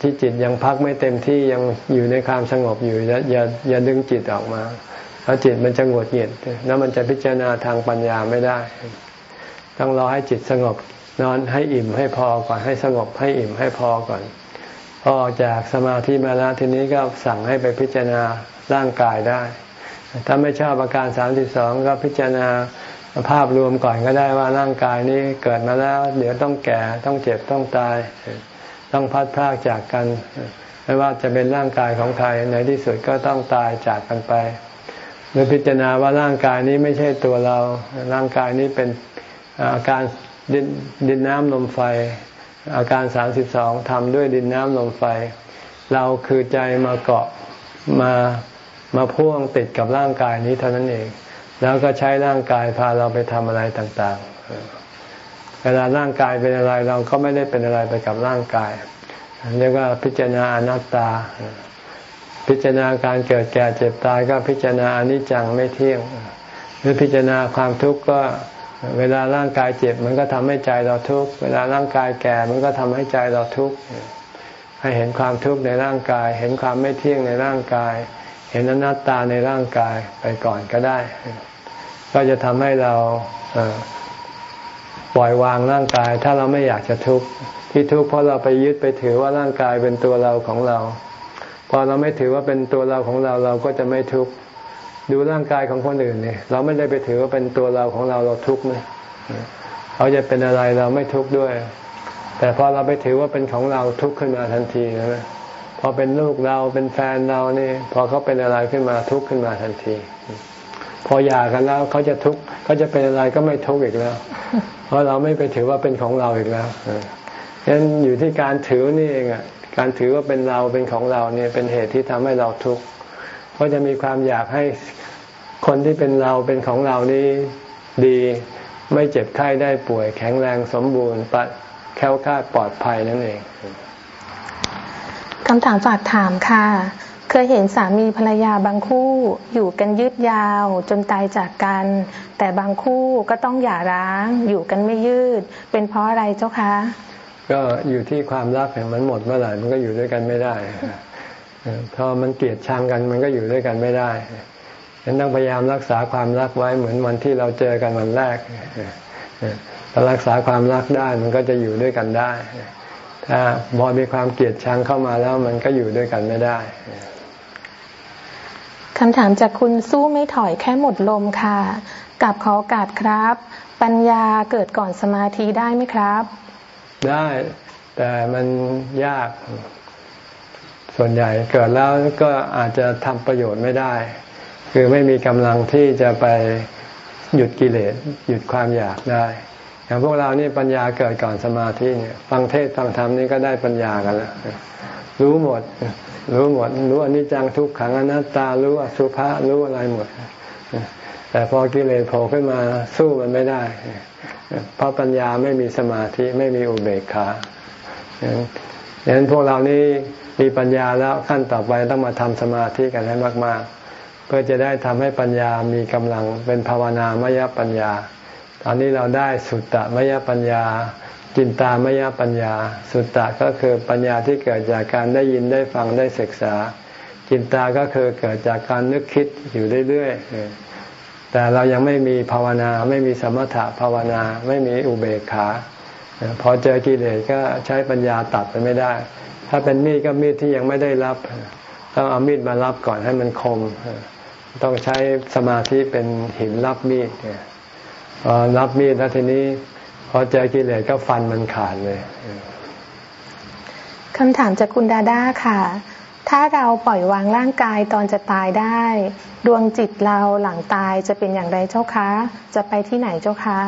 ที่จิตยังพักไม่เต็มที่ยังอยู่ในความสงบอยู่อย่าอย่าอย่าดึงจิตออกมาเพราะจิตมันจะหงดหงิดแล้วมันจะพิจารณาทางปัญญาไม่ได้ ต้องรอให้จิตสงบนอนให้อิ่มให้พอก่อนให้สงบให้อิ่มให้พอก่อนพอออกจากสมาธิมาแล้วทีนี้ก็สั่งให้ไปพิจารณาร่างกายได้ ถ้าไม่ชอบอาการสามสิบสองก็พิจารณาภาพรวมก่อนก็ได้ว่าร่างกายนี้เกิดมาแล้ว เดี๋ยวต้องแก่ต้องเจ็บต้องตาย ต้องพัดพรากจากกัน ไม่ว่าจะเป็นร่างกายของใครในที่สุดก็ต้องตายจากกันไปหรือพิจารณาว่าร่างกายนี้ไม่ใช่ตัวเรา ร่างกายนี้เป็นอาการดินดินน้ำลมไฟ อาการสามสิบสองทำด้วยดินน้ำลมไฟ เราคือใจมาเกาะมา มาพ่วงติดกับร่างกายนี้เท่านั้นเอง แล้วก็ใช้ร่างกายพาเราไปทำอะไรต่างๆ เวลาร่างกายเป็นอะไรเราก็ไม่ได้เป็นอะไรไปกับร่างกาย เรียกว่าพิจารณาอนัตตา พิจารณาการเกิดแก่เจ็บตายก็พิจารณาอนิจจังไม่เที่ยง หรือพิจารณาความทุกข์ก็เวลาร่างกายเจ็บมันก็ทำให้ใจเราทุกข์ เวลาร่างกายแก่มันก็ทำให้ใจเราทุกข์ ให้เห็นความทุกข์ในร่างกาย เห็นความไม่เที่ยงในร่างกาย เห็นอนัตตาในร่างกายไปก่อนก็ได้ ก็จะทำให้เราปล่อยวางร่างกาย ถ้าเราไม่อยากจะทุกข์ที่ทุกข์เพราะเราไปยึดไปถือว่าร่างกายเป็นตัวเราของเรา พอเราไม่ถือว่าเป็นตัวเราของเราเราก็จะไม่ทุกข์ดูร่างกายของคนอื่นเนี่ย เราไม่ได้ไปถือว่าเป็นตัวเราของเราเราทุกข์นะเขาจะเป็นอะไรเราไม่ทุกข์ด้วย แต่พอเราไปถือว่าเป็นของเราทุกข์ขึ้นมาทันทีนะ พอเป็นลูกเราเป็นแฟนเรานี่พอเขาเป็นอะไรขึ้นมาทุกข์ขึ้นมาทันที พอหย่ากันแล้วเขาจะทุกข์เขาจะเป็นอะไรก็ไม่ทุกข์อีกแล้ว เพราะเราไม่ไปถือว่าเป็นของเราอีกแล้วฉะนั้นอยู่ที่การถือนี่เองอะการถือว่าเป็นเราเป็นของเราเนี่ยเป็นเหตุที่ทำให้เราทุกข์เพราะจะมีความอยากให้คนที่เป็นเราเป็นของเรานี้ดี ไม่เจ็บไข้ได้ป่วยแข็งแรงสมบูรณ์ปัดแค้วคาดปลอดภัยนั่นเอง คำถามฝากถามค่ะ เคยเห็นสามีภรรยาบางคู่อยู่กันยืดยาวจนตายจากกัน แต่บางคู่ก็ต้องหย่าร้าง อยู่กันไม่ยืด เป็นเพราะอะไรเจ้าคะ ก็อยู่ที่ความรักเนี่ยมันหมดเมื่อไหร่มันก็อยู่ด้วยกันไม่ได้พอมันเกลียดชังกันมันก็อยู่ด้วยกันไม่ได้ฉะนั้นต้องพยายามรักษาความรักไว้เหมือนวันที่เราเจอกันวันแรกถ้ารักษาความรักได้มันก็จะอยู่ด้วยกันได้ ถ้าบอมีความเกลียดชังเข้ามาแล้วมันก็อยู่ด้วยกันไม่ได้คำถามจากคุณสู้ไม่ถอยแค่หมดลมค่ะกับขอโอกาสครับ ปัญญาเกิดก่อนสมาธิได้ไหมครับ ได้แต่มันยาก ส่วนใหญ่เกิดแล้วก็อาจจะทำประโยชน์ไม่ได้ คือไม่มีกำลังที่จะไปหยุดกิเลสหยุดความอยากได้ อย่างพวกเรานี่ปัญญาเกิดก่อนสมาธิเนี่ยฟังเทศฟังธรรมนี่ก็ได้ปัญญากันแล้วรู้หมด รู้หมด รู้อนิจจังทุกขังอนัตตารู้อสุภะรู้อะไรหมด แต่พอกิเลสโผล่ขึ้นมาสู้มันไม่ได้ เพราะปัญญาไม่มีสมาธิไม่มีอุเบกขาดังนั้นพวกเรานี่มีปัญญาแล้วขั้นต่อไปต้องมาทำสมาธิกันให้มาก ๆ เพื่อจะได้ทำให้ปัญญามีกำลังเป็นภาวนามยปัญญา ตอนนี้เราได้สุตตะมยปัญญา จินตามยปัญญา สุตตะก็คือปัญญาที่เกิดจากการได้ยินได้ฟังได้ศึกษา จินตาก็คือเกิดจากการนึกคิดอยู่เรื่อยๆแต่เรายังไม่มีภาวนาไม่มีสมถะภาวนาไม่มีอุเบกขาพอเจอกิเลสก็ใช้ปัญญาตัดไปไม่ได้ ถ้าเป็นมีดก็มีดที่ยังไม่ได้รับต้องเอามีดมารับก่อนให้มันคม ต้องใช้สมาธิเป็นหินรับมีดพอ รับมีดแล้วทีนี้พอเจอกิเลสก็ฟันมันขาดเลยคำถามจากคุณดาด้าค่ะ ถ้าเราปล่อยวางร่างกายตอนจะตายได้ ดวงจิตเราหลังตายจะเป็นอย่างไรเจ้าคะ จะไปที่ไหนเจ้าคะ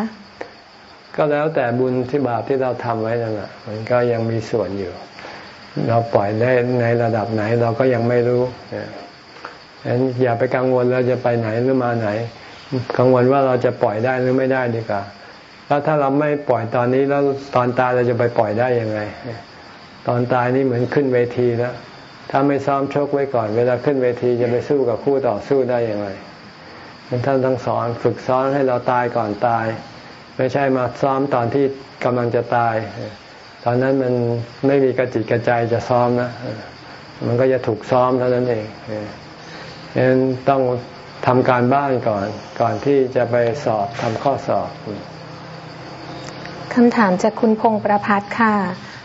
ก็แล้วแต่บุญที่บาปที่เราทำไว้นั่นแหละมันก็ยังมีส่วนอยู่ เราปล่อยได้ในระดับไหนเราก็ยังไม่รู้ฉะนั้นอย่าไปกังวลเราจะไปไหนหรือมาไหน กังวลว่าเราจะปล่อยได้หรือไม่ได้ดีกว่าแล้วถ้าเราไม่ปล่อยตอนนี้แล้วตอนตายเราจะไปปล่อยได้ยังไง ตอนตายนี่เหมือนขึ้นเวทีแล้ว ถ้าไม่ซ้อมชกไว้ก่อน เวลาขึ้นเวทีจะไปสู้กับคู่ต่อสู้ได้ยังไงท่านต้องสอนฝึกซ้อนให้เราตายก่อนตาย ไม่ใช่มาซ้อมตอนที่กำลังจะตาย ตอนนั้นมันไม่มีกระจิตกระใจจะซ้อมนะ มันก็จะถูกซ้อมเท่านั้นเองฉะนั้นต้อง ทำการบ้านก่อนก่อนที่จะไปสอบทำข้อสอบคำถามจากคุณพงประพัฒค่ะ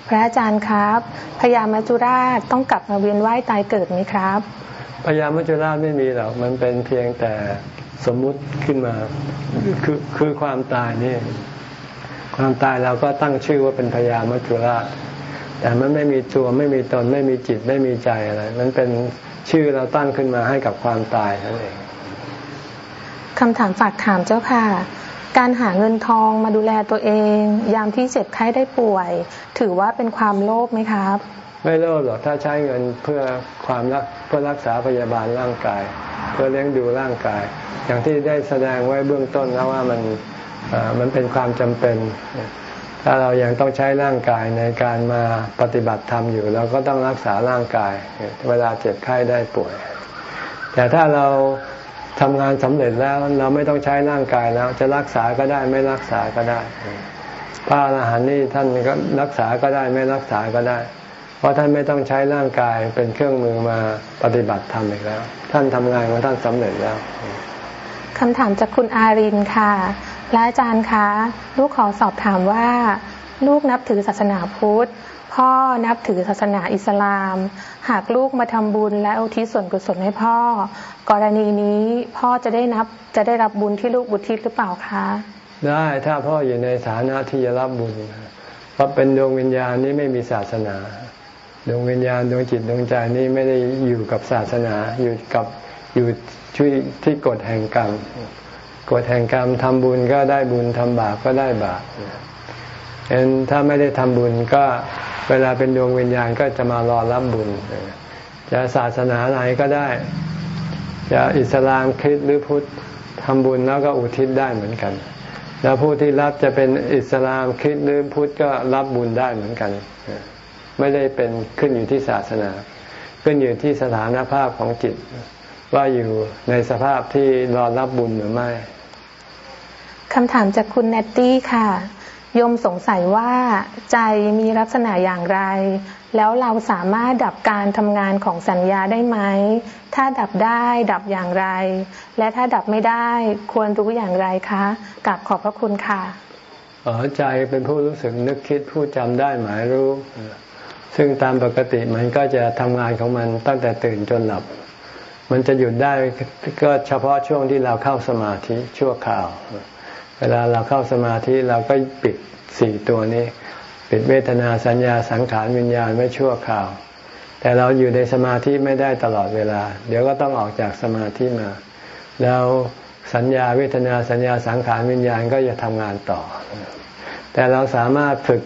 พระอาจารย์ครับพญามัจจุราชต้องกลับมาเวียนว่ายตายเกิดไหมครับพญามัจจุราชไม่มีหรอกมันเป็นเพียงแต่สมมุติขึ้นมาคือคือความตายนี่ ความตายเราก็ตั้งชื่อว่าเป็นพญามัจจุราชแต่มันไม่มีตัวไม่มีตนไม่มีจิตไม่มีใจอะไร มันเป็นชื่อเราตั้งขึ้นมาให้กับความตายนั่นเอง คำถามฝากถามเจ้าค่ะ การหาเงินทองมาดูแลตัวเอง ยามที่เจ็บไข้ได้ป่วย ถือว่าเป็นความโลภไหมครับ ไม่โลภหรอกถ้าใช้เงินเพื่อความรักเพื่อรักษาพยาบาลร่างกาย เพื่อเลี้ยงดูร่างกาย อย่างที่ได้แสดงไว้เบื้องต้นแล้วว่ามันมันเป็นความจำเป็น ถ้าเรายังต้องใช้ร่างกายในการมาปฏิบัติธรรมอยู่ เราก็ต้องรักษาร่างกาย เวลาเจ็บไข้ได้ป่วย แต่ถ้าเรา ทำงานสำเร็จแล้วเราไม่ต้องใช้ร่างกายแล้ว จะรักษาก็ได้ไม่รักษาก็ได้ พระอรหันต์นี่ท่านก็รักษาก็ได้ไม่รักษาก็ได้ เพราะท่านไม่ต้องใช้ร่างกายเป็นเครื่องมือมาปฏิบัติธรรมอีกแล้ว ท่านทำงานของท่านสำเร็จแล้วคำถามจากคุณอารินค่ะพระอาจารย์คะ ลูกขอสอบถามว่า ลูกนับถือศาสนาพุทธ พ่อนับถือศาสนาอิสลาม หากลูกมาทำบุญและอุทิศส่วนกุศลให้พ่อ กรณีนี้พ่อจะได้นับจะได้รับบุญที่ลูกบุทิศหรือเปล่าคะ ได้ถ้าพ่ออยู่ในฐานะที่จะรับบุญเพราะเป็นดวงวิญญาณนี้ไม่มีศาสนา ดวงวิญญาณดวงจิตดวงใจนี้ไม่ได้อยู่กับศาสนาอยู่กับอยู่ช่วยที่กฎแห่งกรรมกฎแห่งกรรมทำบุญก็ได้บุญทำบาปก็ได้บาปเห็นถ้าไม่ได้ทำบุญก็ เวลาเป็นดวงวิญญาณก็จะมารอรับบุญ จะศาสนาไหนก็ได้ จะอิสลามคริสต์หรือพุทธทำบุญแล้วก็อุทิศได้เหมือนกัน แล้วผู้ที่รับจะเป็นอิสลามคริสต์หรือพุทธก็รับบุญได้เหมือนกัน ไม่ได้เป็นขึ้นอยู่ที่ศาสนา ขึ้นอยู่ที่สถานภาพของจิต ว่าอยู่ในสภาพที่รอรับบุญหรือไม่คำถามจากคุณเนตตี้ค่ะ โยมสงสัยว่าใจมีลักษณะอย่างไร แล้วเราสามารถดับการทำงานของสัญญาได้ไหม ถ้าดับได้ดับอย่างไร และถ้าดับไม่ได้ควรรู้อย่างไรคะกับขอบพระคุณค่ะอ๋อใจเป็นผู้รู้สึกนึกคิดผู้จำได้หมายรู้ ซึ่งตามปกติมันก็จะทำงานของมันตั้งแต่ตื่นจนหลับ มันจะหยุดได้ก็เฉพาะช่วงที่เราเข้าสมาธิชั่วคราว เวลาเราเข้าสมาธิเราก็ปิดสี่ตัวนี้ ปิดเวทนาสัญญาสังขารวิญญาณไว้ชั่วคราว แต่เราอยู่ในสมาธิไม่ได้ตลอดเวลา เดี๋ยวก็ต้องออกจากสมาธิมา แล้วสัญญาเวทนาสัญญาสังขารวิญญาณก็จะทำงานต่อ แต่เราสามารถฝึก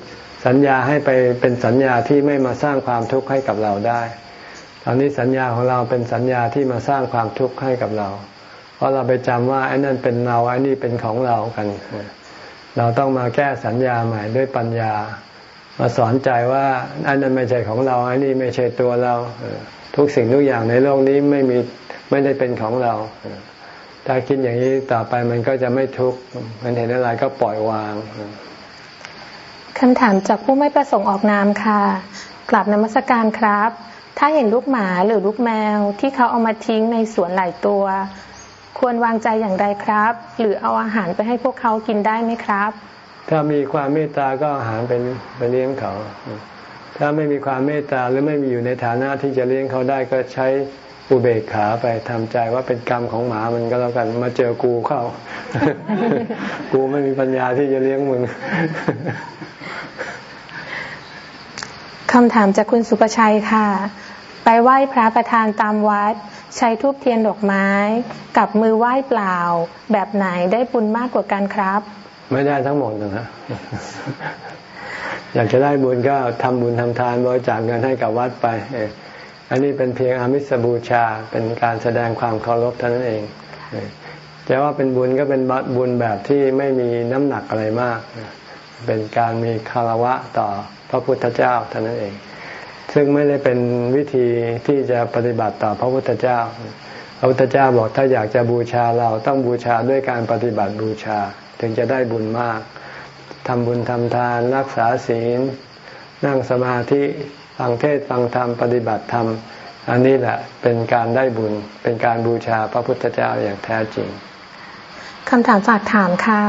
สัญญาให้ไปเป็นสัญญาที่ไม่มาสร้างความทุกข์ให้กับเราได้ ตอนนี้สัญญาของเราเป็นสัญญาที่มาสร้างความทุกข์ให้กับเรา เพราะเราไปจำว่าไอ้นั่นเป็นเราไอ้นี่เป็นของเรากัน เราต้องมาแก้สัญญาใหม่ด้วยปัญญา มาสอนใจว่าอันนั้นไม่ใช่ของเราไอ้นี่ไม่ใช่ตัวเรา ทุกสิ่งทุกอย่างในโลกนี้ไม่มีไม่ได้เป็นของเรา ถ้าคิดอย่างนี้ต่อไปมันก็จะไม่ทุกข์มันเห็นอะไรก็ปล่อยวางคำถามจากผู้ไม่ประสงค์ออกนามค่ะ กลับนมัสการครับ ถ้าเห็นลูกหมาหรือลูกแมวที่เขาเอามาทิ้งในสวนหลายตัว ควรวางใจอย่างไรครับ หรือเอาอาหารไปให้พวกเขากินได้ไหมครับ ถ้ามีความเมตตาก็อาหารเป็นไปเลี้ยงเขา ถ้าไม่มีความเมตตาหรือไม่มีอยู่ในฐานะที่จะเลี้ยงเขาได้ก็ใช้อุเบกขาไปทำใจว่าเป็นกรรมของหมามันก็แล้วกันมาเจอกูเข้า กูไม่มีปัญญาที่จะเลี้ยงมึงคำถามจากคุณสุประชัยค่ะ ไปไหว้พระประธานตามวัด ใช้ทูบเทียนดอกไม้ กับมือไหว้เปล่า แบบไหนได้บุญมากกว่ากันครับ ไม่ได้ทั้งหมดนะฮะอยากจะได้บุญก็ทำบุญทำทานบริจาคเงินให้กับวัดไปอันนี้เป็นเพียงอามิสบูชาเป็นการแสดงความเคารพเท่านั้นเองจะว่าเป็นบุญก็เป็นบุญแบบที่ไม่มีน้ำหนักอะไรมาก เป็นการมีคารวะต่อพระพุทธเจ้าเท่านั้นเอง ซึ่งไม่ได้เป็นวิธีที่จะปฏิบัติต่อพระพุทธเจ้า พระพุทธเจ้าบอกถ้าอยากจะบูชาเราต้องบูชาด้วยการปฏิบัติบูชา ถึงจะได้บุญมากทำบุญทำทานรักษาศีล นั่งสมาธิฟังเทศฟังธรรมปฏิบัติธรรม อันนี้แหละเป็นการได้บุญเป็นการบูชาพระพุทธเจ้าอย่างแท้จริงคำถามฝากถามค่ะ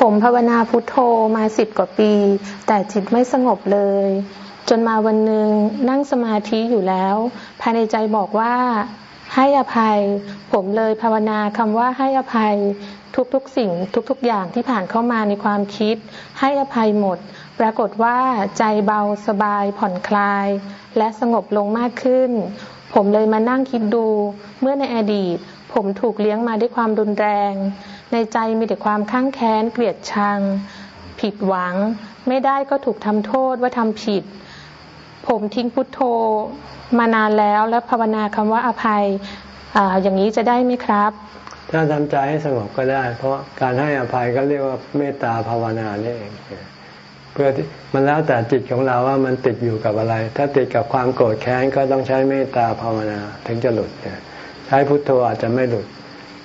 ผมภาวนาพุทโธมาสิบกว่าปี แต่จิตไม่สงบเลย จนมาวันหนึ่งนั่งสมาธิอยู่แล้ว ภายในใจบอกว่าให้อภัย ผมเลยภาวนาคำว่าให้อภัยทุกๆสิ่งทุกๆอย่างที่ผ่านเข้ามาในความคิด ให้อภัยหมด ปรากฏว่าใจเบาสบายผ่อนคลาย และสงบลงมากขึ้น ผมเลยมานั่งคิดดูเมื่อในอดีต ผมถูกเลี้ยงมาด้วยความรุนแรง ในใจมีแต่ความข้างแค้นเกลียดชัง ผิดหวัง ไม่ได้ก็ถูกทำโทษว่าทำผิด ผมทิ้งพุทโธมานานแล้ว และภาวนาคำว่าอภัยออย่างนี้จะได้ไหมครับ ถ้าทำใจให้สงบก็ได้ เพราะการให้อภัยก็เรียกว่าเมตตาภาวนานี่เองเพื่อมันแล้วแต่จิตของเราว่ามันติดอยู่กับอะไร ถ้าติดกับความโกรธแค้นก็ต้องใช้เมตตาภาวนาถึงจะหลุดใช้พุทโธอาจจะไม่หลุด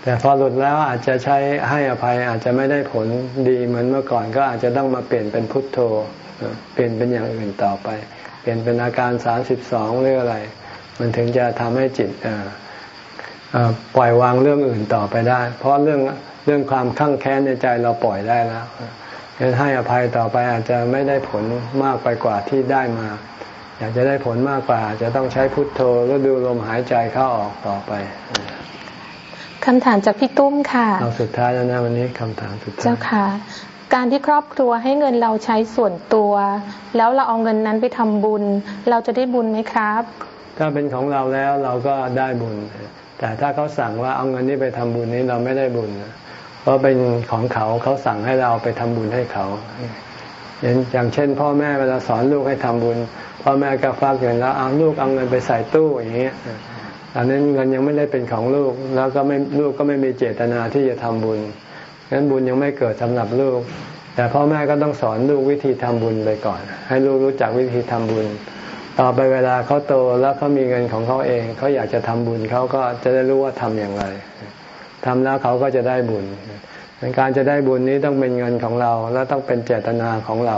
แต่พอหลุดแล้วอาจจะใช้ให้อภัยอาจจะไม่ได้ผลดีเหมือนเมื่อก่อนก็อาจจะต้องมาเปลี่ยนเป็นพุทโธเปลี่ยนเป็นอย่างอื่นต่อไป เปลี่ยนเป็นอาการสามสิบสองหรืออะไร มันถึงจะทำให้จิตปล่อยวางเรื่องอื่นต่อไปได้ เพราะเรื่องเรื่องความข้างแค้นในใจเราปล่อยได้แล้วให้อภัยต่อไปอาจจะไม่ได้ผลมากไปกว่าที่ได้มา อยากจะได้ผลมากกว่า จะต้องใช้พุทโธแล้วดูลมหายใจเข้าออกต่อไปคำถามจากพี่ตุ้มค่ะเราสุดท้ายแล้วนะวันนี้คำถามสุดท้ายเจ้าค่ะ การที่ครอบครัวให้เงินเราใช้ส่วนตัว แล้วเราเอาเงินนั้นไปทำบุญ เราจะได้บุญไหมครับ ถ้าเป็นของเราแล้วเราก็ได้บุญ แต่ถ้าเขาสั่งว่าเอาเงินนี้ไปทำบุญนี้เราไม่ได้บุญ เพราะเป็นของเขาเขาสั่งให้เราไปทำบุญให้เขาอย่างเช่น พ่อแม่เวลาสอนลูกให้ทำบุญ พ่อแม่ก็ฟักเงินแล้วเอาลูกเอาเงินไปใส่ตู้อย่างเงี้ยอันนั้นเงินยังไม่ได้เป็นของลูกแล้วก็ไม่ลูกก็ไม่มีเจตนาที่จะทำบุญ งั้นบุญยังไม่เกิดสำหรับลูก แต่พ่อแม่ก็ต้องสอนลูกวิธีทำบุญไปก่อน ให้ลูกรู้จักวิธีทำบุญ ต่อไปเวลาเขาโตแล้วเขามีเงินของเขาเองเขาอยากจะทำบุญเขาก็จะได้รู้ว่าทำอย่างไรทำแล้วเขาก็จะได้บุญการจะได้บุญนี้ต้องเป็นเงินของเรา และต้องเป็นเจตนาของเรา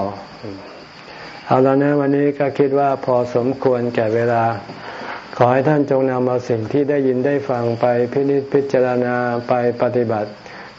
เอาแล้วนะวันนี้ก็คิดว่าพอสมควรแก่เวลา ขอให้ท่านจงนำเอาสิ่งที่ได้ยินได้ฟังไปพิจิตพิจารณาไปปฏิบัติ